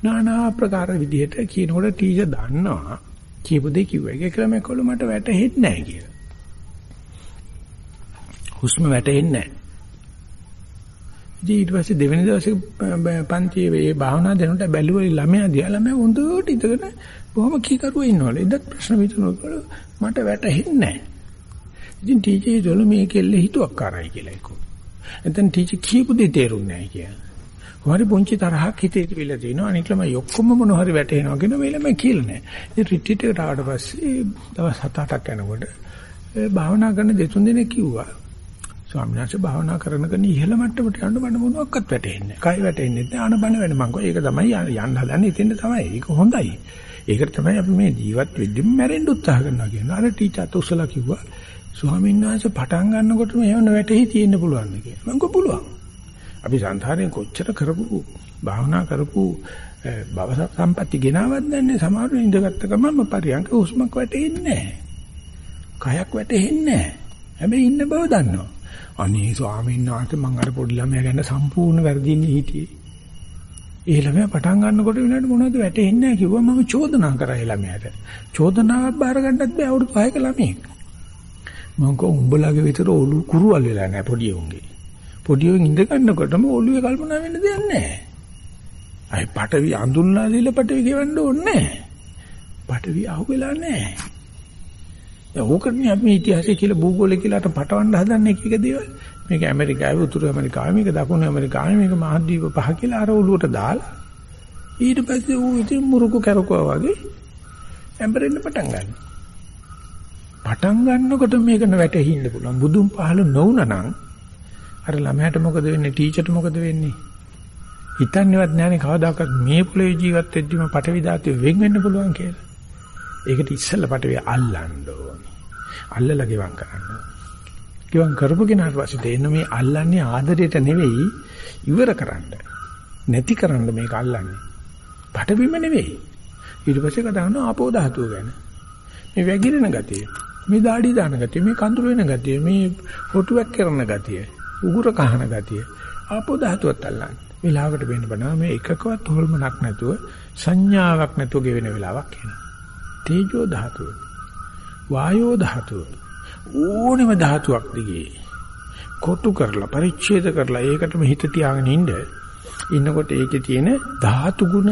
নানা ආකාර විදිහට කියනකොට ටීචර් දන්නවා. කියපු දෙය කිව්වා. ඒක ක්‍රමයක් කොළු මට වැටෙන්නේ නැහැ කියලා. හුස්ම වැටෙන්නේ නැහැ. ඊට පස්සේ දෙවෙනි දවසේ පන්තියේ මේ භාවනා දෙනකොට බැලුවා ළමයා දිහා ළමයා හොඳට ඉඳගෙන බොහොම කීකරුව ඉන්නවලු. එදත් ප්‍රශ්න විතුනකොට මට වැටහෙන්නේ නැහැ. ඉතින් ටීචර් හිතුවලු මේ කෙල්ල හිතුවක්කාරයි කියලා එක්කෝ. එතෙන් ටීචර් කියපු දේ තේරුන්නේ නැහැ කියලා. හරි පුංචි තරහක් හිතේ තිබිලා තිනවා. අනිත් ළමයි ඔක්කොම මොන හරි වැටෙනවා කියන මේ ළමයි කියලා නැහැ. ඉතින් රිට්‍රීට් එකට ආවට පස්සේ දවස් 7-8ක් යනකොට භාවනා කරන දෙතුන් දෙනෙක් කිව්වා ස්වාමීන් වහන්සේ භාවනා කරන කෙන ඉහළ මට්ටමට යන්න බණ මොනවත් වැටෙන්නේ නැහැ. කයි වැටෙන්නේ නැහැ. ආනබන වෙන මං කෝ ඒක තමයි යන්න හදන්නේ එතෙන්ද තමයි. ඒක හොඳයි. ඒකට තමයි අපි මේ ජීවත් වෙද්දිම මැරෙන්න උත්සාහ කරනවා කියනවා. අර ටීචර් අතොස්සලා කිව්වා ස්වාමීන් වහන්සේ පටන් ගන්නකොට මේව වැටෙහි තියෙන්න පුළුවන්ද කියලා. මං කෝ පුළුවන්. අපි සංසාරයෙන් කොච්චර කරපු භාවනා කරපු භව සම්පatti ගෙනවත් නැන්නේ සමහරව ඉඳගත්ත ගමන්ම පරියන්ක හුස්මක් වැටෙන්නේ නැහැ. කයක් වැටෙන්නේ නැහැ. හැබැයි ඉන්න බව දන්නවා. අනේ ස්වාමීන් වහන්සේ මං අර පොඩි ළමයා ගැන සම්පූර්ණ වැරදින්නේ හිටියේ. ඒ ළමයා පටන් ගන්නකොට විනාඩි මොනවද වැටෙන්නේ නැහැ කිව්වා මම චෝදනා කරා ඒ ළමයාට. චෝදනාවක් බාර ගන්නත් බෑ අවුරුදු 6ක ළමයෙක්. මං කෝ උඹලගේ විතර ඔලු කුරුවල් වෙලා නැහැ පොඩි උන්ගේ. පොඩි උන් ඉඳ ගන්නකොටම ඔළුවේ කල්පනා වෙන්න දෙයක් නැහැ. අය පටවි අඳුන්ලා දීලා පටවි ගෙවන්න ඕනේ නැහැ. පටවි අහුවෙලා නැහැ. දැන් ඕකනේ අපි ඉතිහාසය කියලා භූගෝලය කියලා අත පටවන්න හදන්නේ එක එක දේවල්. මේක ඇමරිකාවේ උතුරු ඇමරිකාවේ මේක දකුණු ඇමරිකාවේ මේක මහද්වීප පහ කියලා අර ඔළුවට දාලා ඊට පස්සේ ඌ ඉතින් මුරුකු කැරකුවා වගේ ඇඹරෙන්න පටන් ගන්නවා. පටන් ගන්නකොට මේක වැටෙහින්න පුළුවන්. බුදුන් පහළ නොවුනා නම් අර ළමයාට මොකද වෙන්නේ? ටීචර්ට මොකද වෙන්නේ? හිතන්නේවත් නැහැනේ කවදාකවත් මේ පොළේ ජීවත් වෙද්දිම පටවි දාතේ වෙන් වෙන්න පුළුවන් කියලා. ඒකට ඉස්සෙල්ලා පටවිය අල්ලන්න ඕනේ. අල්ලලා ගෙවම් කරන්න. ගෙවම් කරපු කෙනාට පස්සේ තේන්න මේ අල්ලන්නේ ආදරයට නෙවෙයි ඉවර කරන්න. නැති කරන්න මේක අල්ලන්නේ. පටවිම නෙවෙයි. ඊට පස්සේ කතා කරනවා ආපෝ ධාතුව ගැන. මේ වැగిරෙන ගතිය. මේ দাঁඩි දාන ගතිය, මේ කඳුළු වෙන ගතිය, මේ හොටුවක් කරන ගතිය, උගුර කහන ගතිය. ආපෝ ධාතුවත් අල්ලන්නේ. වෙලාවකට වෙන්න බෑ මේ එකකවත් හොල්මනක් නැතුව සංඥාවක් නැතුව ගෙවෙන වෙලාවක් එනවා. තේජෝ ධාතුව. වායෝ ධාතුව. ඕනෙම ධාතුවක් දිගේ කොටු කරලා පරිච්ඡේද කරලා ඒකටම හිත තියාගෙන ඉන්න ඉන්නකොට ඒකේ තියෙන ධාතු ගුණ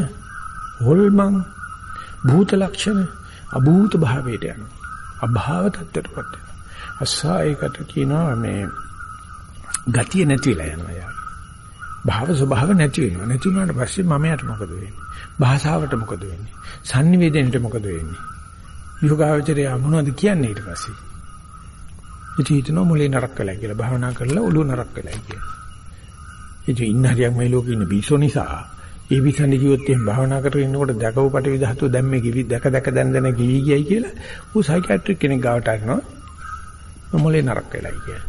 හොල්මන් භූත ලක්ෂණ අභූත භාවයට යනවා අභාව තත්ත්වයටපත් වෙනවා අසායකට කියනවා මේ ගතිය නැති වෙලා යනවා යා භාව ස්වභාව නැති වෙනවා. නැති වුණාට පස්සේ මමයට මොකද වෙන්නේ? භාෂාවට මොකද වෙන්නේ? sannivedanයට මොකද වෙන්නේ? යෝගාවචරය මොනවද කියන්නේ ඊට පස්සේ? ඉතින් හිතනවා මොලේ නරක වෙලා කියලා. භාවනා කරලා ඔළුව නරක වෙලා කියලා. ඉතින් ඉන්න හරියක් මේ ලෝකේ ඉන්න බිසෝ නිසා ඒ බිසන්නේ කිව්වොත් එහෙනම් භාවනා කරගෙන ඉන්නකොට දැකව පටවි ධාතුව දැන් මේ කිවි දැක දැක දැන් දැන කිවි ගියයි කියලා ඌ සයිකියාට්‍රික් කෙනෙක් ගාවට අරනවා මොලේ නරක වෙලා කියලා.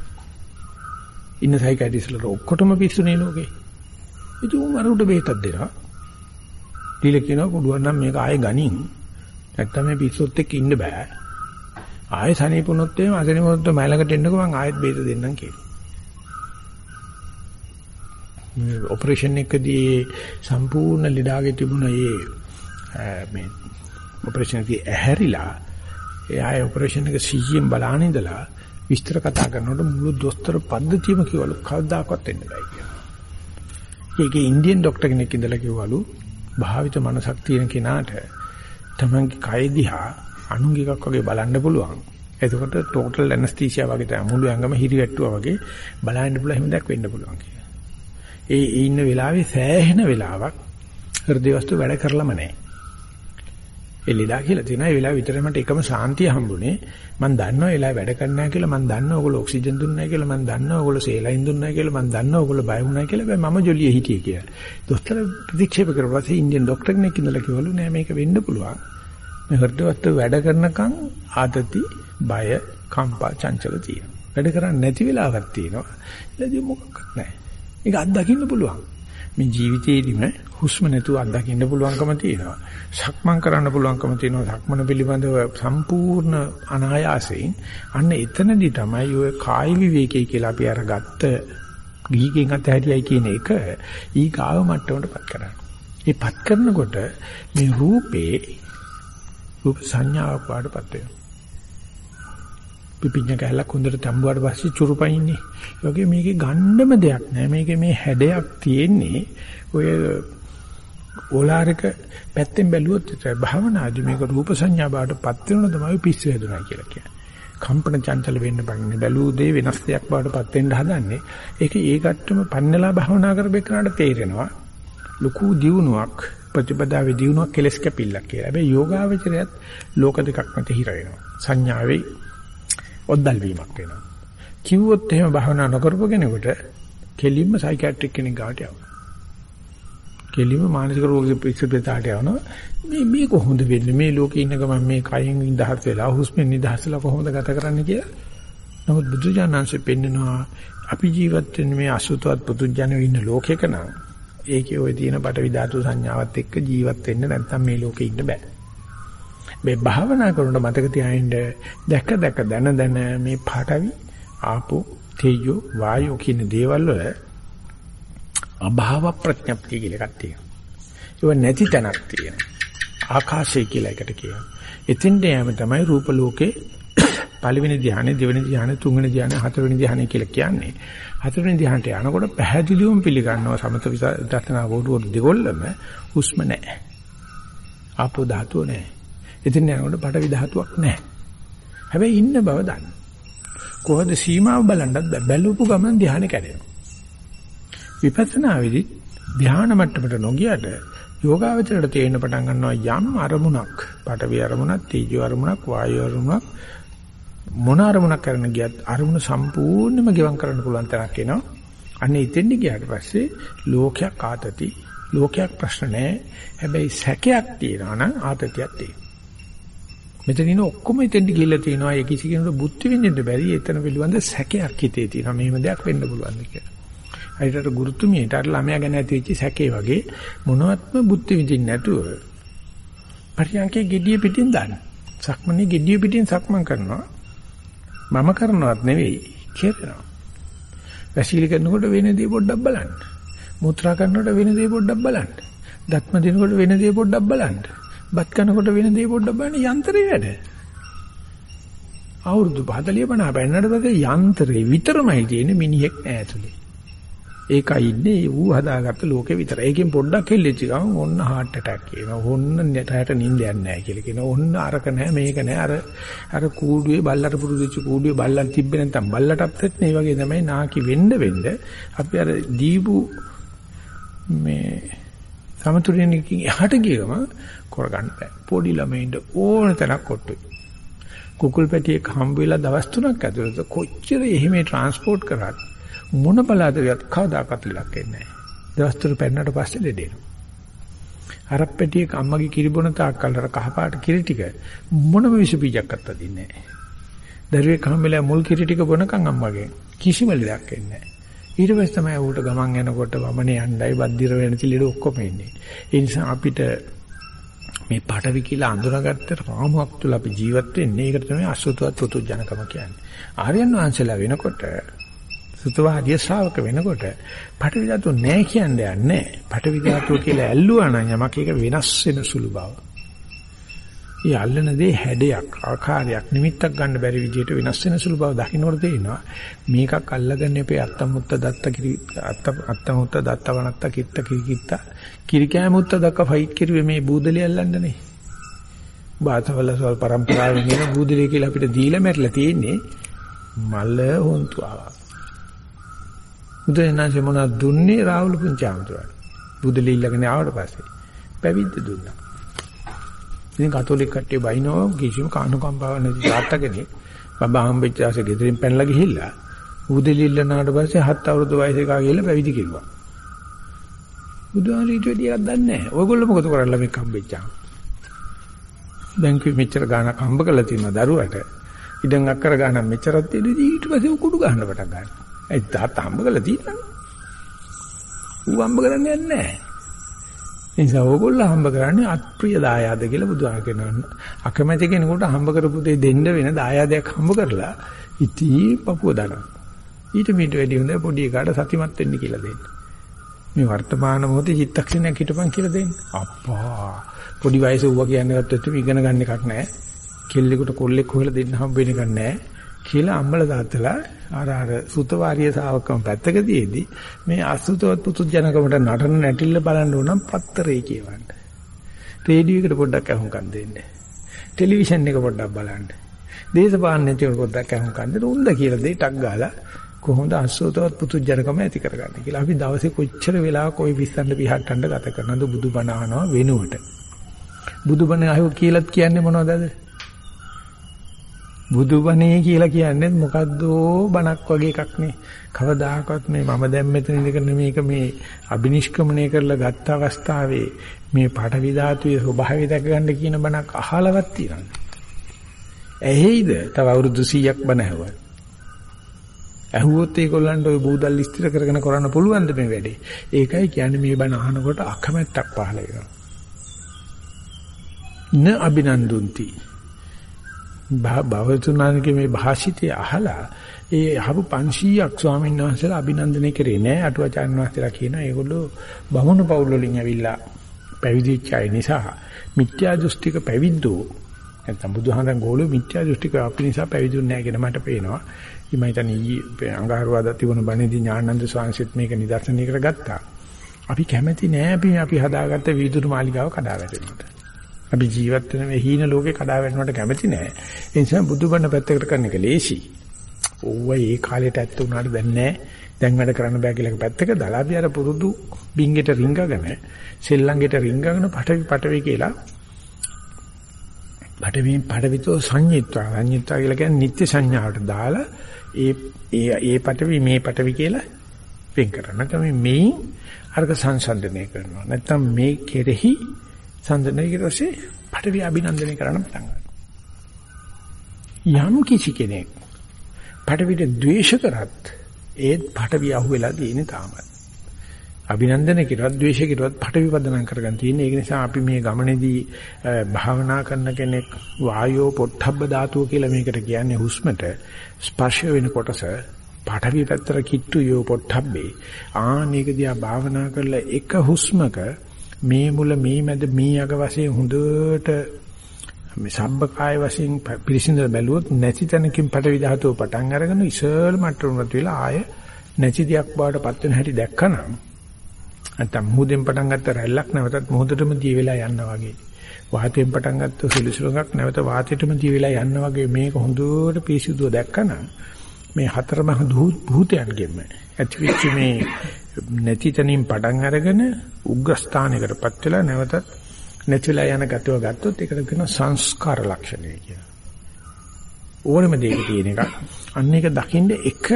ඉන්න සයිකියාට්‍රිස්ලා ඔක්කොටම පිස්සුනේ ලෝකේ. ඉතින් උන් අරුට බේතක් දෙනවා. දීලා කියනවා පුළුවන් නම් මේක ආයෙ ගනින්. නැත්තම් මේ පිස්සොත් එක්ක ඉන්න බෑ. ආයෙ සනීපුනොත් එහෙම අසනීපුනොත් මයිලකට එන්නකෝ මං ආයෙත් බේත දෙන්නම් කියලා. මේ ඔපරේෂන් එකදී සම්පූර්ණ ලෙඩාගේ තිබුණ ඒ මේ ඔපරේෂන් එකේ ඇහැරිලා ඒ ආයෙ ඔපරේෂන් එක සිහියෙන් බලාන ඉඳලා විස්තර කතා කරනකොට මුළු දොස්තර පද්ධතියම කිව්වලු කවදාකවත් එන්න බෑ කියලා. ඒකේ ඉන්දියන් ડોක්ටර් කෙනෙක් ඉඳලා කිව්වලු භාවිත මනසක් තියෙන කෙනාට තමන්ගේ කය දිහා අනුංග එකක් වගේ බලන්න පුළුවන්. එතකොට ටෝටල් ඇනස්තීසියා වගේ තමයි මුළු ඇඟම හිරිවැට්ටුවා වගේ බලන්න පුළුවන් හිම දැක් වෙන්න පුළුවන් කියලා. ඒ ඉන්න වෙලාවේ සෑහෙන වෙලාවක් හෘදේ වස්තු වැඩ කරලම නැහැ. එළිලා කියලා තියෙනවා ඒ වෙලාව විතර මට එකම සාන්තිය හම්බුනේ මම දන්නවා එලා වැඩ කරන්නේ නැහැ කියලා මම දන්නවා ඔයගොල්ලෝ ඔක්සිජන් දුන්නේ නැහැ කියලා මම දන්නවා ඔයගොල්ලෝ සේලයින් දුන්නේ නැහැ කියලා මම දන්නවා ඔයගොල්ලෝ බය වුණා කියලා මම ජොලියේ හිටියේ කියලා. දොස්තර ප්‍රතික්ෂේප කරපුවා පස්සේ ඉන්දියන් ડોක්ටර් කෙනෙක් ඉඳලා කිව්වලු නෑ මේක වෙන්න පුළුවන්. මේ හෘදවත්ත වැඩ කරනකන් ආතති, බය, කම්පා, චංචල තියෙනවා. වැඩ කරන්නේ නැති වෙලාවක් තියෙනවා. එළදී මොකක්වත් නැහැ. ඒක අත්දකින්න පුළුවන්. මේ ජීවිතේදීම හුස්ම නැතුව අත්දකින්න පුළුවන්කම තියෙනවා. සක්මන් කරන්න පුළුවන්කම තියෙනවා. සක්මන පිළිබඳව සම්පූර්ණ අනායාසයෙන් අන්න එතනදී තමයි ඔය කායි විවේකී කියලා අපි අරගත්ත ගීගෙන් අතහැරියයි කියන එක ඊ ගාව මට්ටමටපත් කරන්නේ. ඒ පත් කරනකොට මේ රූපේ රූප සංඥාවක් වඩපත් වෙනවා. පිපිඤ්ඤ කැලක් හොඳට තඹුවාට පස්සේ චුරුපයින්නේ. ඒ වගේ මේකේ ගන්නම දෙයක් නෑ. මේකේ මේ හැඩයක් තියෙන්නේ ඔය ඕලාරික පැත්තෙන් බැලුවොත් භාවනාදී මේක රූප සංඥා බවටපත් වෙනව තමයි පිස්සු හැදුනා කියලා කියන්නේ. කම්පන චංචල වෙන්න බන්නේ බැලූ දේ වෙනස් දෙයක් බවටපත් වෙන්න හදන්නේ. ඒක ඒකටම පන්නලා භාවනා කරපෙන්නාට තේරෙනවා. ලুকু දියුණුවක් ප්‍රතිපදාවේ දියුණුවක් කෙලස් කැපිල්ලක් කියලා. හැබැයි යෝගාවචරයත් ලෝක දෙකක් මත හිර වෙනවා. සංඥාවේ ඔද්දල් වීමක් වෙනවා. කිව්වොත් එහෙම භාවනා නොකරපු කෙනෙකුට කෙලින්ම සයිකියාට්‍රික් කෙනෙක් ගාවට යනවා. කෙලින්ම මානසික රෝග පිළිසෙපතාට යනවා. මේ මේ කොහොමද වෙන්නේ? මේ ලෝකේ ඉන්න ගමන් මේ කයෙන් නිදහස් වෙලා හුස්මෙන් නිදහස් වෙලා කොහොමද ගත කරන්නේ කියලා. නමුත් බුදුජානන්සේ පෙන්නනවා අපි ජීවත් වෙන්නේ මේ අසුතවත් පුදුජනව ඉන්න ලෝකයක නම් ඒකේ ওই තියෙන පටවි ධාතු සංඥාවත් එක්ක ජීවත් වෙන්න නැත්නම් මේ ලෝකේ ඉන්න බෑ. මේ භාවනා කරනකොට මතක තියාගන්න දැක දැක දන දන මේ පටවි ආපෝ තේජෝ වායෝ කියන දේවල් වල අභාව ප්‍රඥප්තිය කියලා එකක් තියෙනවා. ඒක නැති තැනක් තියෙනවා. ආකාශය කියලා එකට කියනවා. එතෙන්ට යෑම තමයි රූප ලෝකේ පළවෙනි ධ්‍යානෙ, දෙවෙනි ධ්‍යානෙ, තුන්වෙනි ධ්‍යානෙ, හතරවෙනි ධ්‍යානෙ කියලා කියන්නේ. හතරවෙනි ධ්‍යානට යනකොට පැහැදිලිවම පිළිගන්නවා සමත විදර්ශනා වෝඩුව දෙගොල්ලම හුස්ම නැහැ. ආපෝ ධාතුව නැහැ. එතන යනකොට පඩවි ධාතුවක් නැහැ. හැබැයි ඉන්න බව දන්න. කොහොමද සීමාව බලන්නත් බැලුපු ගමන් ධ්‍යානෙ කැඩෙනවා. විපස්සනා වෙදි ධ්‍යාන මට්ටමට නොගියට යෝගාවචරයට තේරෙන පටන් ගන්නවා යම් අරමුණක් පටවි අරමුණක් තීජෝ අරමුණක් වායු අරමුණක් මොන අරමුණක් කරන්න ගියත් අරමුණ සම්පූර්ණයෙන්ම ගෙවම් කරන්න පුළුවන් තරක් එනවා. අන්න එතෙන්දි ගියාට පස්සේ ලෝකයක් ආතති ලෝකයක් ප්‍රශ්න නැහැ. හැබැයි සැකයක් තියෙනවා නම් ආතතියක් තියෙනවා. මෙතන ඉන්න ඔක්කොම එතෙන්දි ගිහිල්ලා තියෙනවා. ඒ කිසි කෙනෙකුට බුද්ධ විඳින්න බැරි එතන පිළිබඳ සැකයක් හිතේ තියෙනවා. මෙහෙම දෙයක් වෙන්න පුළුවන්ද කියලා. හරියට ගුරුතුමියට අර ළමයා ගැන ඇති වෙච්ච සැකේ වගේ මොනවත්ම බුද්ධ විඳින්න නැතුව පරියන්කේ gediya පිටින් දාන්න. සක්මනේ gediya පිටින් සක්මන් කරනවා. මම කරනවත් නෙවෙයි කියනවා. වැසිකිලි කරනකොට වෙන දේ පොඩ්ඩක් බලන්න. මුත්‍රා කරනකොට වෙන දේ පොඩ්ඩක් බලන්න. දත්ම දිනකොට වෙන දේ පොඩ්ඩක් බලන්න. බත් කනකොට වෙන දේ පොඩ්ඩක් බලන්න යන්ත්‍රේ වැඩ. අවුරුදු 40 50 පෙන්නට පස්සේ යන්ත්‍රේ විතරමයි තියෙන්නේ මිනිහෙක් නෑ ඇතුලේ. ඒකයි ඉන්නේ ඌ හදාගත්ත ලෝකේ විතර. ඒකෙන් පොඩ්ඩක් හෙල්ලෙච්ච ගමන් ඔන්න heart attack කියනවා. ඔන්න නැටයට නිින්දයක් නැහැ කියලා කියනවා. ඔන්න අරක නැහැ මේක නැහැ. අර අර කූඩුවේ බල්ලට පුරුදුච්ච කූඩුවේ බල්ලන් තිබ්බේ නැත්නම් බල්ලටත් මේ වගේ තමයි නාකි වෙන්න වෙන්න අපි අර දීපු මේ සමතුලිතකින් එහාට ගියම කරගන්න බෑ. පොඩි ළමයින්ට ඕන තරම් කොට්ටුයි. කුකුල් පැටියෙක් හම්බ වෙලා දවස් තුනක් ඇතුළත කොච්චර එහෙම ට්‍රාන්ස්පෝර්ට් කරත් මොන බලාදරියක් කවදාකවත් ලක් වෙන්නේ නැහැ. දවස් තුන පැන්නට පස්සේ ලෙඩේනවා. අරක් පැටියෙක් අම්මගේ කිරි බොන තාක්කල් අර කහපාට කිරි ටික මොනම විස බීජයක්වත් අදින්නේ නැහැ. දරුවෙක් හම්බෙලා මුල් කිරි ටික බොනකන් අම්මගේ කිසිම ලෙඩක් එන්නේ නැහැ. ඊට පස්සේ තමයි ඌට ගමන් යනකොට වමනේ යණ්ඩයි බද්දිර වෙන තිලෙඩ ඔක්කොම එන්නේ. ඒ නිසා අපිට මේ පටවි කියලා අඳුනගත්ත රාමුවක් තුල අපි ජීවත් වෙන්නේ. ඒකට තමයි අසුතවත් පුතුජනකම කියන්නේ. ආර්යයන් වහන්සේලා වෙනකොට සුතවාදී ශ්‍රාවක වෙනකොට පටවි ධාතු නැහැ කියන්නේ නැහැ. පටවි ධාතුව කියලා ඇල්ලුවා නම් යමක් ඒක වෙනස් වෙන සුළු බව. ඒ අල්ලන දේ හැඩයක්, ආකාරයක්, නිමිත්තක් ගන්න බැරි විදිහට වෙනස් වෙන සුළු බව දකින්නකොට තේිනවා. මේකක් අල්ලගන්න අපේ අත්තමුත්ත දත්ත කිරි අත්ත අත්තමුත්ත දත්ත වනත්ත කිත්ත කිරිකිත්ත කිරිකෑමුත්ත දක්ක ෆයිට් කිරුවේ මේ බූදලිය අල්ලන්නනේ. බාතවල සල් පරම්පරාවෙන් එන බූදලිය කියලා අපිට දීලා මැරලා තියෙන්නේ මල හොන්තුවා. බුදුරජාණන්සේ මොනවද දුන්නේ රාහුල පුංචාමතුරාට. බුදුලි ඉල්ලගෙන ආවට පස්සේ පැවිද්ද දුන්නා. ඉතින් කතෝලික කට්ටිය බයිනෝ කිසිම කානුකම්පාවක් නැති තාත්තා කෙනෙක් බබා හම්බෙච්ච ආසේ ගෙදරින් පැනලා ගිහිල්ලා බුදුලි ඉල්ලනාට පස්සේ හත් අවුරුදු වයසේ කා ගිහිල්ලා පැවිදි කෙරුවා. බුදුහාමී ඊට වැඩියක් දන්නේ නැහැ. ඔයගොල්ලෝ මොකද කරන්නේ ළමෙක් හම්බෙච්චා? බැංකුවේ මෙච්චර ගාණක් හම්බ කරලා තියෙනවා දරුවට. ඉඩම් අක්කර ගාණක් මෙච්චරක් තියෙද්දි ඊට පස්සේ උකුඩු ගන්න පටන් ගන්නවා. ඒ තාත්තා හම්බ කරලා තියෙනවා. ඌ හම්බ කරන්නේ නැහැ. ඒ නිසා ඕගොල්ලෝ හම්බ කරන්නේ අත්ප්‍රිය දායාද කියලා බුදුහාම කියනවා. අකමැති කෙනෙකුට හම්බ කරපු දෙය දෙන්න වෙන දායාදයක් හම්බ කරලා ඉතී පපුව දානවා. ඊට මීට වැඩි හොඳ පොඩි එකාට සතිමත් වෙන්න කියලා දෙන්න. මේ වර්තමාන මොහොතේ චිත්තක්ෂණයක් හිටපන් කියලා දෙන්න. අප්පා පොඩි වයසේ ඌවා කියන්නේ ගත්තොත් ඉගෙන ගන්න එකක් නැහැ. කෙල්ලෙකුට කොල්ලෙක් හොයලා දෙන්න හම්බ වෙන එකක් නැහැ. කියලා අම්මල දාත්තලා අර අර සුතවාරිය ශාවකම් පැත්තකදීදී මේ අසුතවත් පුතුජනකමට නටන නැටිල්ල බලන්න ඕන නම් පත්තරේ කියවන්න. රේඩියෝ එකට පොඩ්ඩක් අහුම්කම් දෙන්න. ටෙලිවිෂන් එක පොඩ්ඩක් බලන්න. දේශපාලන නැතිව පොඩ්ඩක් අහුම්කම් දෙන්න උන්ද කියලා දෙටක් ගාලා කොහොමද අසුතවත් පුතුජනකම ඇති කරගන්නේ කියලා අපි දවසේ කොච්චර වෙලාවක් ওই විස්සන්න පිහට්ටන්න ගත කරනවද බුදුබණ අහනවා වෙනුවට. බුදුබණ අහුව කියලාත් කියන්නේ මොනවදද? බුදුබණේ කියලා කියන්නේ මොකද්ද බණක් වගේ එකක් නේ. කවදාකවත් මේ මම දැන් මෙතන ඉඳගෙන මේක මේ අබිනිෂ්ක්‍මණය කරලා ගත්ත අවස්ථාවේ මේ පාඨවි ධාතුවේ ස්වභාවය දැක ගන්න කියන බණක් අහලවත් තියෙනවා. ඇහෙයිද? තව අවුරුදු 100ක් බණ ඇහුවා. ඇහුවොත් ඒගොල්ලන්ට ওই බූදල් ඉස්තිර කරගෙන කරන්න පුළුවන්ද මේ වැඩේ? ඒකයි කියන්නේ මේ බණ අහනකොට අකමැත්තක් පහළ වෙනවා. න අබිනන්දුන්ති භවතුනාගේ මේ භාෂිතය අහලා ඒ අහපු 500ක් ස්වාමීන් වහන්සේලා අභිනන්දනය කරේ නෑ අටුවාචාර්ය වහන්සේලා කියනවා ඒගොල්ලෝ බමුණු පවුල් වලින් ඇවිල්ලා පැවිදිච්ච අය නිසා මිත්‍යා දෘෂ්ටික පැවිද්දෝ නැත්නම් බුදුහාමරන් ගෝලෝ මිත්‍යා දෘෂ්ටික අපි නිසා පැවිදුන්නේ නැහැ කියන මට පේනවා. ඉතින් මම හිතන්නේ අඟහරුවාදා තිබුණ බණේදී ඥානන්ද ස්වාමීන් මේක නිදර්ශනය කරගත්තා. අපි කැමැති නෑ අපි අපි හදාගත්ත වීදුරු මාලිගාව කඩා වැටෙන්නට. අපි ජීවත් වෙන මේ හීන ලෝකේ කඩා වැටෙනවට කැමති නෑ. ඒ නිසා බුදුබණ පැත්තකට කරන එක ලේසි. ඕව ඒ කාලේට ඇත්ත උනාට දැන් නෑ. දැන් වැඩ කරන්න බෑ කියලා පැත්තක දාලා අපි අර පුරුදු බින්ගෙට රිංගගෙන සෙල්ලංගෙට රිංගගෙන පටවි පටවි කියලා පටවින් පටවිතෝ සංයුත්වා සංයුත්වා කියලා කියන්නේ නිත්‍ය සංඥාවට දාලා ඒ ඒ ඒ පටවි මේ පටවි කියලා වෙන් කරනවා. නැත්නම් මේ අර්ග සංසන්දනය කරනවා. නැත්නම් මේ කෙරෙහි සංසන්දනය ඊට පස්සේ පටවිය අභිනන්දනය කරන්න පටන් ගන්නවා. යම් කිසි කෙනෙක් පටවිට ද්වේෂ කරත් ඒත් පටවිය අහුවෙලා තියෙන තාමත්. අභිනන්දනය කිරුවත් ද්වේෂ කිරුවත් පටවි පදනම් කරගන්න තියෙන්නේ. ඒක නිසා අපි මේ ගමනේදී භාවනා කරන කෙනෙක් වායෝ පොට්ටබ්බ ධාතුව කියලා මේකට කියන්නේ හුස්මට ස්පර්ශ වෙන කොටස පටවි පැත්තට කිට්ටු යෝ පොට්ටබ්බේ. ආනේක දිහා භාවනා කරලා එක හුස්මක මේ මුල මේ මැද මේ අග වශයෙන් හොඳට මේ සබ්බකාය වශයෙන් පිරිසිඳ බැලුවොත් නැති තැනකින් පටවි ධාතුව පටන් අරගෙන ඉසල් මට්ටමකට වෙලා ආය නැති දෙයක් බවට පත් වෙන හැටි දැක්කනම් නැත්තම් මුහුදෙන් පටන් ගත්ත රැල්ලක් නැවතත් මුහුදටම දී වෙලා යනවා වගේ. වාතයෙන් පටන් ගත්ත සුළුසුලඟක් නැවත වාතයටම දී වෙලා යනවා වගේ මේක හොඳට පිරිසිදුව දැක්කනම් මේ හතරමහ භූතයන්ගෙම ඇතිවෙච්ච මේ නැති තැනින් පටන් අරගෙන උග්‍රස්ථානයකටපත් වෙලා නැවතත් නැතිලා යන ගතව ගත්තොත් ඒකට කියන සංස්කාර ලක්ෂණය කියලා. ඕනෙම දෙයක තියෙන එක. අන්න ඒක දකින්න එක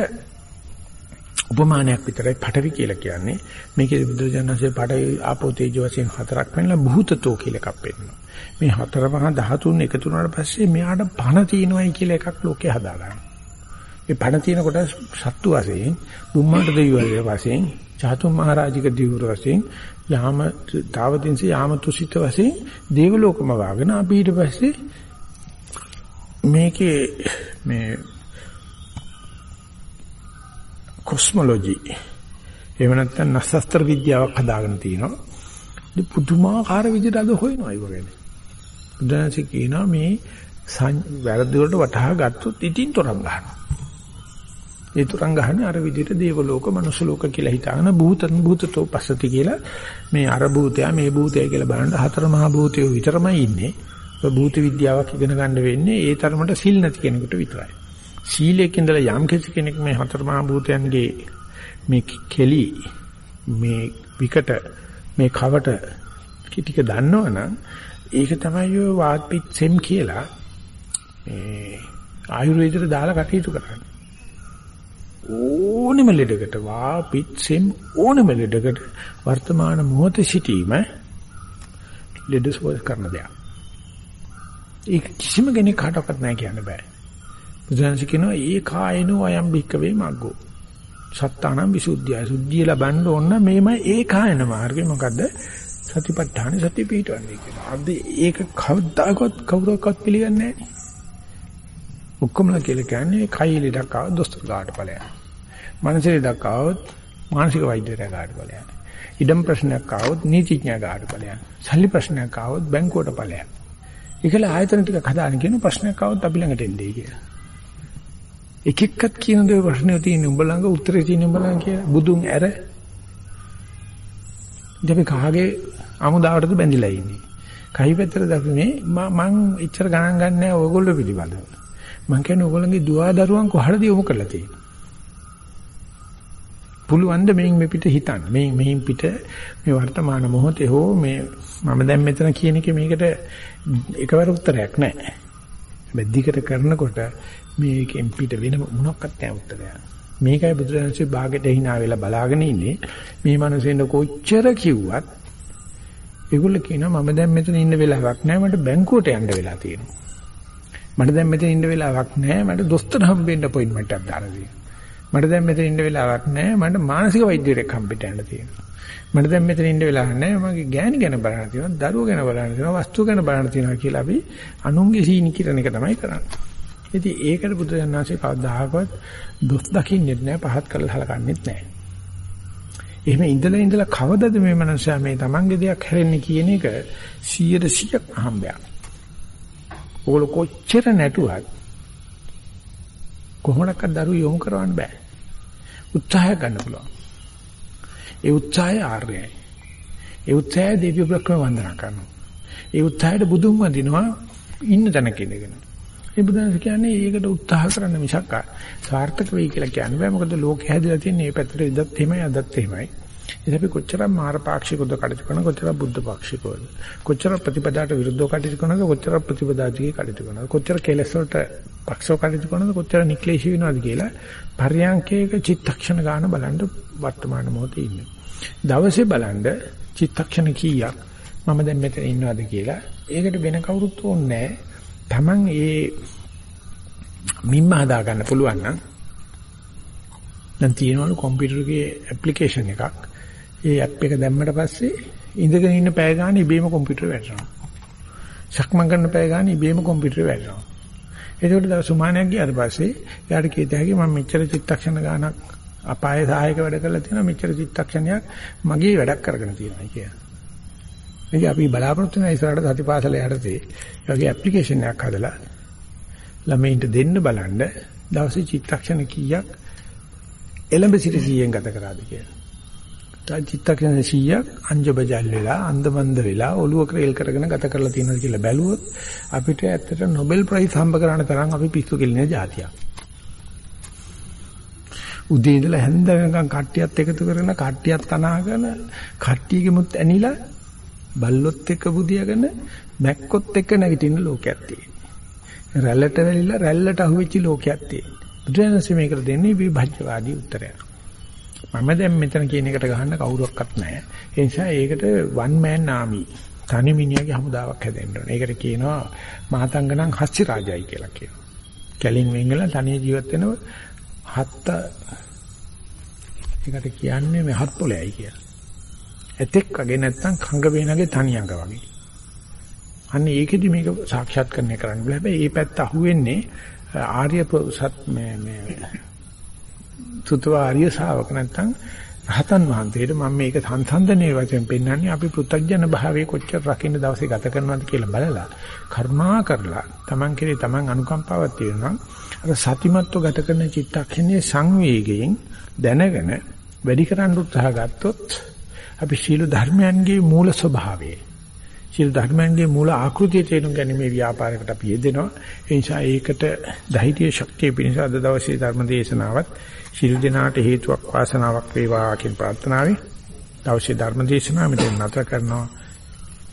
උපමානයක් විතරයි පටවි කියලා කියන්නේ. මේකේ බුදුජානකසේ පටවි ආපෝ තේජෝ වශයෙන් හතරක් වෙනලා භූතතෝ කියලා එකක් පෙන්නනවා. මේ හතර මහා 13 එකතු වුණාට පස්සේ මෙයාට පණ තියෙනවයි කියලා එකක් ලෝකේ හදාගන්නවා. ඒ පණ තියෙන කොට සත්තු වශයෙන්, බුම්මාට දෙවියෝ වශයෙන්, චාතුම් මහරජික දිවුර වශයෙන් යාම තාවතින්සේ යාම තුසිත වශයෙන් දේවලෝකම වාගෙන අපි ඊට පස්සේ මේකේ මේ කොස්මොලොජි එහෙම නැත්නම් නස්සස්ත්‍ර විද්‍යාවක් හදාගෙන තිනවා. ඉතින් පුදුමාකාර විදිහට අද හොයනවා ඒක ගැන. බුදුන්සේ කියනවා මේ වැරදි වලට වටහා ගත්තොත් ඉතින් තරම් ගන්නවා. ඒ තරම් ගහන්නේ අර විදිහට දේව ලෝක, මනුස්ස ලෝක කියලා හිතාගෙන භූතන් භූතතෝ පස්සති කියලා මේ අර භූතයා මේ භූතය කියලා බලන්න හතර මහා භූතයෝ විතරමයි ඉන්නේ. භූත විද්‍යාවක් ඉගෙන ගන්න වෙන්නේ ඒ තරමට සිල් නැති කෙනෙකුට විතරයි. සීලයෙන් ඉඳලා යම් කෙනෙක් මේ හතර මහා භූතයන්ගේ මේ කෙලි මේ විකට මේ කවට ටික දන්නවනම් ඒක තමයි ඔය වාත් පිට සෙම් කියලා මේ ආයුර්වේදයට දාලා කටයුතු කරන්නේ. ඕනෙම ලෙඩකට වා පිටසෙම් ඕනෙම ලෙඩකට වර්තමාන මොහොතේ සිටීම ලෙඩ සුව කරන දෙයක්. ඒක කිසිම කෙනෙක් කාටවත් නැහැ කියන්න බෑ. බුදුන්සේ කියනවා ඒ කායනෝ අයම් භික්කවේ මග්ගෝ. සත්තානම් විසුද්ධිය. සුද්ධිය ලබන්න ඕන මේමයි ඒ කායන මාර්ගය මොකද්ද? සතිපට්ඨාන සති පිටවන්නේ කියලා. අද ඒක කවදාකවත් කවුරක්වත් පිළිගන්නේ නැහැ. ඔක්කොමලා කියලා කියන්නේ කයි ලෙඩක් ආව දොස්තර ගාට ඵලයක්. මනසේ ලෙඩක් ආවොත් මානසික වෛද්‍යවරයා ගාට ඵලයක්. ඉඩම් ප්‍රශ්නයක් ආවොත් නීතිඥයා ගාට ඵලයක්. සල්ලි ප්‍රශ්නයක් ආවොත් බැංකුවට ඵලයක්. ඒකල ආයතන ටික හදාගෙන කියන ප්‍රශ්නයක් ආවොත් අපි ළඟට එන්නේ කියලා. එක එක්කත් කියන දේ ප්‍රශ්නේ තියෙන උඹ ළඟ උත්තරේ තියෙන උඹ ළඟ කියලා බුදුන් ඇර ඉතින් කහගේ අමුදාවටද බැඳිලා ඉන්නේ. කයි පැත්තට දකුනේ මම ඉච්චර ගණන් ගන්නෑ ඕගොල්ලෝ පිළිබඳව. මං කියන්නේ ඕගොල්ලන්ගේ දුවා දරුවන් කොහටද යොමු කරලා තියෙන්නේ? පුළුවන් ද මේන් මේ පිට හිතන්න. මේ මෙහින් පිට මේ වර්තමාන මොහොතේ හෝ මේ මම දැන් මෙතන කියන එකේ මේකට එකවර උත්තරයක් නැහැ. හැබැයි දිගට කරනකොට මේකෙන් පිට වෙන මොනක්වත් නැහැ උත්තරයක්. මේකයි බුදුරජාණන්සේ භාගෙට hina වෙලා බලාගෙන ඉන්නේ. මේ මනසෙන් කොච්චර කිව්වත් ඒගොල්ලෝ කියනවා මම දැන් මෙතන ඉන්න වෙලාවක් නැහැ මට බැංකුවට යන්න වෙලා තියෙනවා. මට දැන් මෙතන ඉන්න වෙලාවක් නැහැ. මට දොස්තර හම්බෙන්න අපොයින්ට්මන්ට් එකක් දාලා තියෙනවා. මට දැන් මෙතන ඉන්න වෙලාවක් නැහැ. මට මානසික වෛද්‍යවරයෙක් හම්බෙන්න යන්න තියෙනවා. මට දැන් මෙතන ඉන්න වෙලාවක් නැහැ. මගේ ගෑණි ගැන බලන්න තියෙනවා. දරුවෝ ගැන බලන්න තියෙනවා. වස්තු ගැන බලන්න තියෙනවා කියලා අපි අනුන්ගේ සීනි කිරණ එක තමයි කරන්නේ. ඉතින් ඒකට බුදුරජාණන්සේ කවදාහකවත් දොස් දකින්නෙත් නැහැ. පහත් කරලා හලකන්නෙත් නැහැ. එහෙම ඉඳලා ඉඳලා කවදද මේ මනුස්සයා මේ Tamange දෙයක් හැරෙන්නේ කියන එක 100% හම්බයක්. ඕගොල්ලෝ කොච්චර නැටුවත් කොහොමඩක්වත් දරුවෝ යොමු කරවන්න බෑ. උත්සාහය ගන්න පුළුවන්. ඒ උත්සාහය ආර්යයි. ඒ උත්සාහය දෙවි බ්‍රහ්ම වන්දනා කරනවා. ඒ උත්සාහයට බුදුන් වඳිනවා ඉන්න තැනක ඉඳගෙන. ඒ බුදුන් කියන්නේ ඒකට උත්සාහ කරන්න මිසක් සාර්ථක වෙයි කියලා කියන්නේ බෑ. මොකද ලෝකෙ හැදිලා තියෙන්නේ මේ පැත්තට ඉදත් එහෙමයි අදත් එහෙමයි. ඉතින් අපි කොච්චර මාර පාක්ෂිකවද කටයුතු කරනවද? කොච්චර බුද්ධ පාක්ෂිකවද කොච්චර ප්‍රතිපදාට විරුද්ධව කටයුතු කරනවද? කොච්චර ප්‍රතිපදාතිගේ කටයුතු කරනවද? කොච්චර කෙලෙස් වලට පක්ෂව කටයුතු කරනවද? කොච්චර නික්ලේශී වෙනවද කියලා පරියන්කේක චිත්තක්ෂණ ගන්න බලන්න වර්තමාන මොහොතේ ඉන්නේ. දවසේ බලන්න චිත්තක්ෂණ කීයක් මම දැන් මෙතන ඉන්නවද කියලා. ඒකට වෙන කවුරුත් ඕනේ තමන් ඒ මිම්ම හදා ගන්න පුළුවන් නම් දැන් තියෙනවලු කම්පියුටර් එකේ ඇප්ලිකේෂන් එකක්. ඒ ඇප් එක දැම්මට පස්සේ ඉඳගෙන ඉන්න පැය ගන්න ඉබේම කම්පියුටර් වැටෙනවා. සක්මන් කරන පැය ගන්න ඉබේම කම්පියුටර් වැටෙනවා. ඒකට දවස් සුමානයක් ගියාට පස්සේ යාට කීත හැකි මම මෙච්චර චිත්තක්ෂණ ගානක් අපාය සහායක වැඩ කරලා තියෙනවා මෙච්චර චිත්තක්ෂණයක් මගේ වැඩක් කරගෙන තියෙනවා කියලා. ඉතින් අපි බලාපොරොත්තු වෙන ඉස්සරහට සතිපාසල යටතේ ඒ වගේ ඇප්ලිකේෂන් එකක් හදලා ළමයින්ට දෙන්න බලන්න දවසේ චිත්තක්ෂණ කීයක් එළඹ සිට 100න් ගත කරාද කියලා. දැන් චිත්තක්ෂණ 100ක් අංජබජල් වෙලා අන්දමන්ද වෙලා ඔලුව ක්‍රේල් කරගෙන ගත කරලා තියෙනවා කියලා බැලුවොත් අපිට ඇත්තට නොබෙල් ප්‍රයිස් හම්බ කරන්න තරම් අපි පිස්සු කෙලින જાතියක්. උදේ ඉඳලා හැන්ද වෙනකන් කට්ටියත් එකතු කරගෙන කට්ටියත් කනාගෙන කට්ටියගෙමුත් ඇනිලා බල්ලොත් එක්ක බුදියාගෙන මැක්කොත් එක්ක නැගිටින ලෝකයක් තියෙනවා. රැල්ලට වැලිලා රැල්ලට අහුවෙච්ච ලෝකයක් තියෙනවා. බුදුරජාණන්සේ මේකට දෙන්නේ විභජ්‍යවාදී උත්තරයක්. මම දැන් මෙතන කියන එකට ගහන්න කවුරක්වත් නැහැ. ඒ නිසා ඒකට වන් මෑන් ආමි තනි මිනිහාගේ හමුදාවක් හැදෙන්න ඕනේ. ඒකට කියනවා මාතංගණං හස්ති රාජයි කියලා කියනවා. කැලින් වෙන් වෙලා තනිය ජීවත් වෙනව හත්ත ඒකට කියන්නේ මේ හත් පොළයයි කියලා. ඇතෙක් වගේ නැත්තම් කංග වේනගේ තනියඟ වගේ. අන්න ඒකෙදි මේක සාක්ෂාත් කරන්න කරන්න බෑ. හැබැයි මේ පැත්ත අහුවෙන්නේ ආර්ය සත් මේ මේ සුතව ආර්ය ශාවක. නැත්තම් රහතන් වහන්සේට මම මේක සංසන්දනයේ වශයෙන් පෙන්වන්නේ අපි පෘථග්ජන භාවයේ කොච්චර රකින්න දවසේ ගත කරනවද කියලා බලලා කරුණා කරලා Taman කෙරේ Taman අනුකම්පාවක් තියෙනවා අර සතිමත්ව ගත කරන චිත්තක්ෂණයේ සංවේගයෙන් දැනගෙන වැඩි කරන්න උත්සාහ ගත්තොත් අපි සීල ධර්මයන්ගේ මූල ස්වභාවය සීල ධර්මයන්ගේ මූල ආකෘතිය තේරුම් ගැනීම මේ ව්‍යාපාරයකට අපි යෙදෙනවා. ඒ නිසා ඒකට ධෛර්ය ශක්තිය පිණිස අද දවසේ ධර්ම දේශනාවත් සීල දිනාට හේතුවක් වාසනාවක් වේවා කියන ප්‍රාර්ථනාවයි. දවසේ ධර්ම දේශනාව මෙතන නතර කරනවා.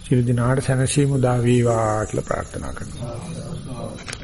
සීල දිනාට සැනසීම උදා වේවා කියලා ප්‍රාර්ථනා කරනවා.